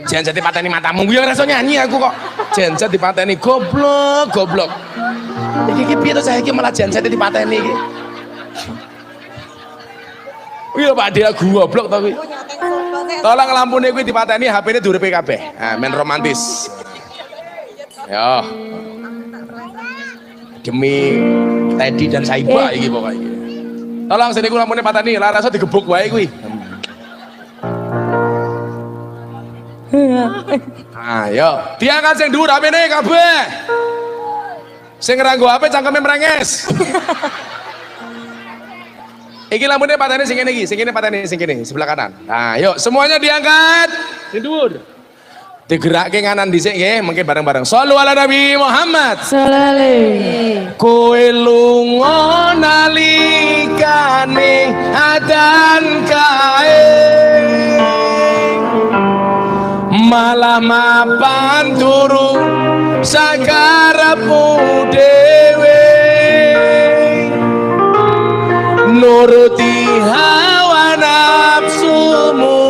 Jangan jadi pateni matamu, yang rasa nyanyi aku kok. Jangan jadi pateni goblok, goblok. Iki iki piye to saya iki malah jangan jadi pateni iki. Iya Pak dia goblok to kuwi. Tolong lampune kuwi dipateni HP-ne duripe kabeh. Nah, men romantis. Yo. Demi Teddy dan Saiba iki pokoknya. Tolong sini ku lampune pateni, lah rasa digebuk wae kuwi. Ayo, diangkat sing dhuwur HP-ne kabeh. Sing nganggo HP cangkeme merenges. Iki lampunya patahnya sing kene iki, sing kene patahnya sing kene sebelah kanan. Nah, yuk semuanya diangkat. Sing dhuwur. Digerakke kanan dhisik nggih, mungkin bareng-bareng. Shallu ala Nabi Muhammad. Salale. Kowe lunga nalikane adan kae malah mapan turu sakarepmu dhewe nuruti hawa nafsumu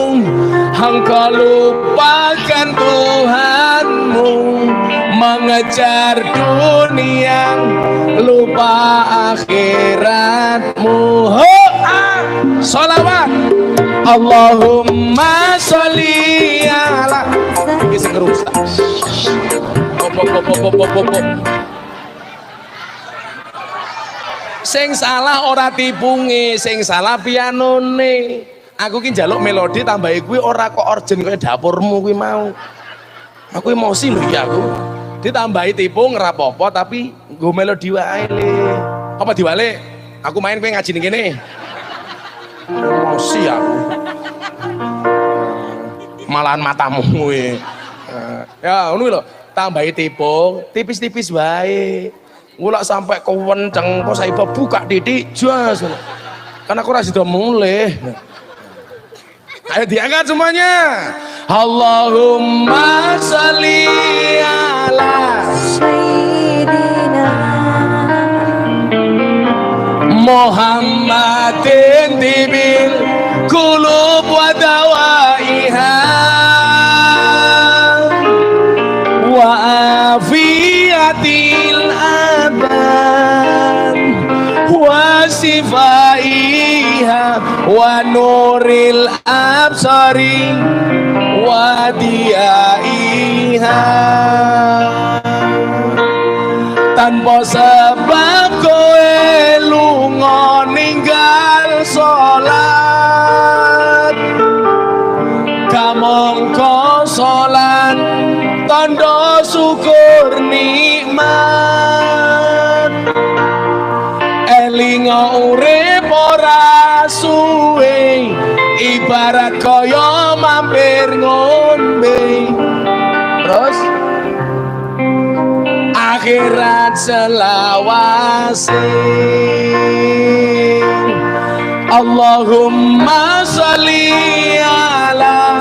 engkau lupakan Tuhanmu. Mengejar dunia lupa akhiratmu. Ho solawat Allahumma sholli ala pop pop pop sing salah ora tipunge sing salah pianone. Aku ki njaluk melodi tambahi kuwi ora kok orjen kaya dapurmu kuwi mau. Aku emosi lho ya aku. Ditambahi tipung ora apa-apa tapi nggo melodi wae le. Apa diwale aku main kowe ngaji ning kene. Emosi aku. Malahan matamu kuwi. Ya ngono lho tambahi tipung tipis-tipis wae. Ngulak sampai kewenceng kok saya buka titik jas. Kan aku rasa sudah mulai ayo diangkat semuanya. Allahumma salli ala Sayyidina Muhammadin tibil kulub wa sifaiha wa nuril absari wa diaiha tanpa sebab kowe lunga ninggal salat. Kamangka salat tanda syukur nikmat elinga urip ora suwe ibarat kaya mampir ngombe. Terus? Akhirat selawase. Allahumma salli ala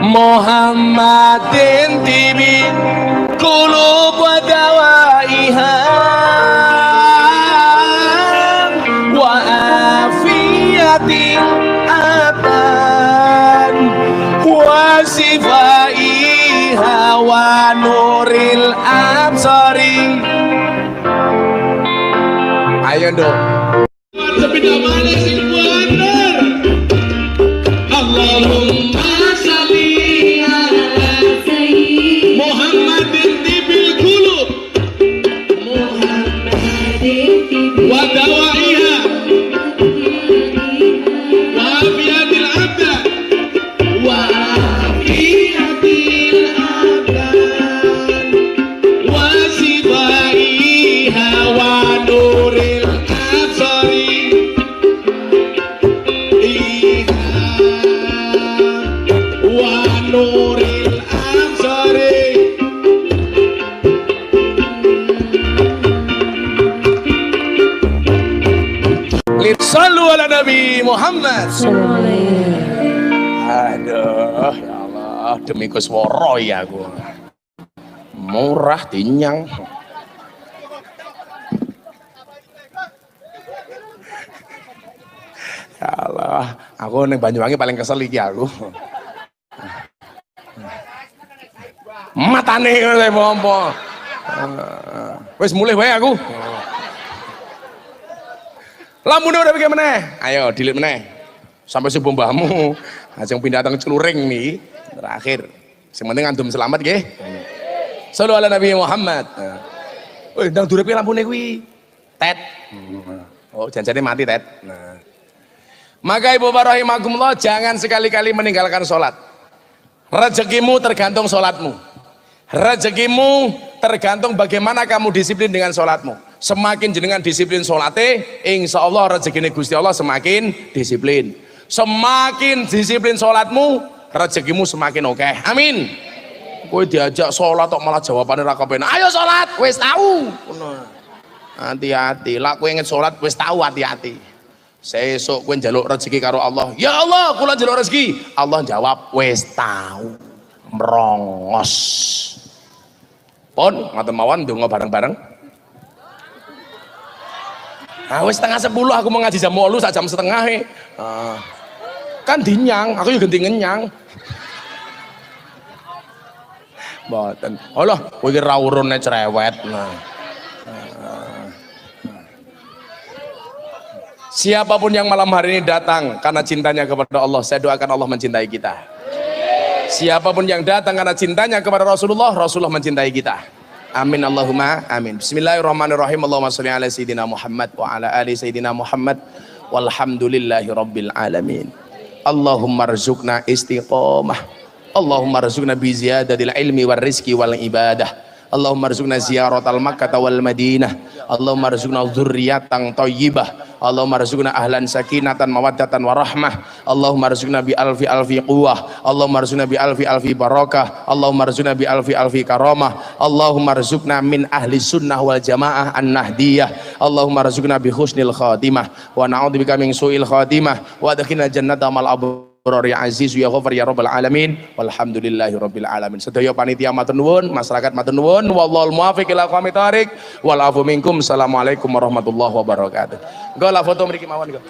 Muhammadin tibi aban wa sifaiha wa nuril absari ayo dong Allahumma Sallu ala Nabi Muhammad. Aduh, ya Allah, demi kusworo ya. Murah tinyang. Ya Allah, aku ning Banyuwangi paling kesel iki aku. Matane ngene apa? Wis mulai wae aku. Lampune udah bikin meneh. Ayo delete meneh. Sampai subuh mbahmu. Ajeng pindah teng celuring nih. Terakhir. Sing penting antum selamat nggih. Sallu ala Nabi Muhammad. Woi, ndang durepe lampune kuwi. Tet. Oh, janjane mati, Tet. Nah. Maka Ibu Barohimakumullah jangan sekali-kali meninggalkan sholat. Rezekimu tergantung sholatmu. Rezekimu tergantung bagaimana kamu disiplin dengan sholatmu. Semakin jenengan disiplin sholatnya, insya Allah rezeki Gusti Allah semakin disiplin. Semakin disiplin sholatmu, rezekimu semakin oke. Amin. Kowe diajak sholat kok malah jawabannya ra kepenak. Ayo sholat, wis tahu. Hati-hati, lah kowe inget sholat wis tahu hati-hati. Sesuk kowe njaluk rezeki karo Allah. Ya Allah, kula njaluk rezeki. Allah jawab, wis tahu. Merongos. Pun, ngoten mawon ndonga bareng-bareng. Nah, wis setengah sepuluh aku mau ngaji jam mulu sak jam setengah e. Ah. kan dinyang, aku juga ganti ngenyang. Mboten. Allah, kowe iki ra urune cerewet. Nah. Siapa pun yang malam hari ini datang karena cintanya kepada Allah, saya doakan Allah mencintai kita. Siapa pun yang datang karena cintanya kepada Rasulullah, Rasulullah mencintai kita. Amin Allahumma amin. Bismillahirrahmanirrahim. Allahumma sholli ala sayyidina Muhammad wa ala ali sayyidina Muhammad walhamdulillahi rabbil alamin. Allahumma rzuqna istiqamah. Allahumma rzuqna bi ziyadatil ilmi war rizqi wal ibadah. Allahumma rzuqna ziyaratal Makkah wal Madinah. Allahumma rzuqna dzurriyyatan thayyibah Allahumma rizqna ahlan sakinatan mawaddatan warahmah Allahumma rizqna bi alfi alfi quwwah. Allahumma rizqna bi alfi alfi barakah. Allahumma rizqna bi alfi alfi karamah. Allahumma rizqna min ahli sunnah wal jamaah an-nahdiyah Allahumma rizqna bi husnil khatimah. Wa na'udzubika min su'il khatimah. Wa adkhilna jannata mal ya aziz ya ghafar ya rabbal alamin. Walhamdulillahi rabbil alamin. Sedaya panitia matur nuwun masyarakat matur nuwun. Wallahul muwaffiq ila aqwamit thariq wal afu minkum. Assalamualaikum warahmatullahi wabarakatuh. Engko lah foto mriki mawon engko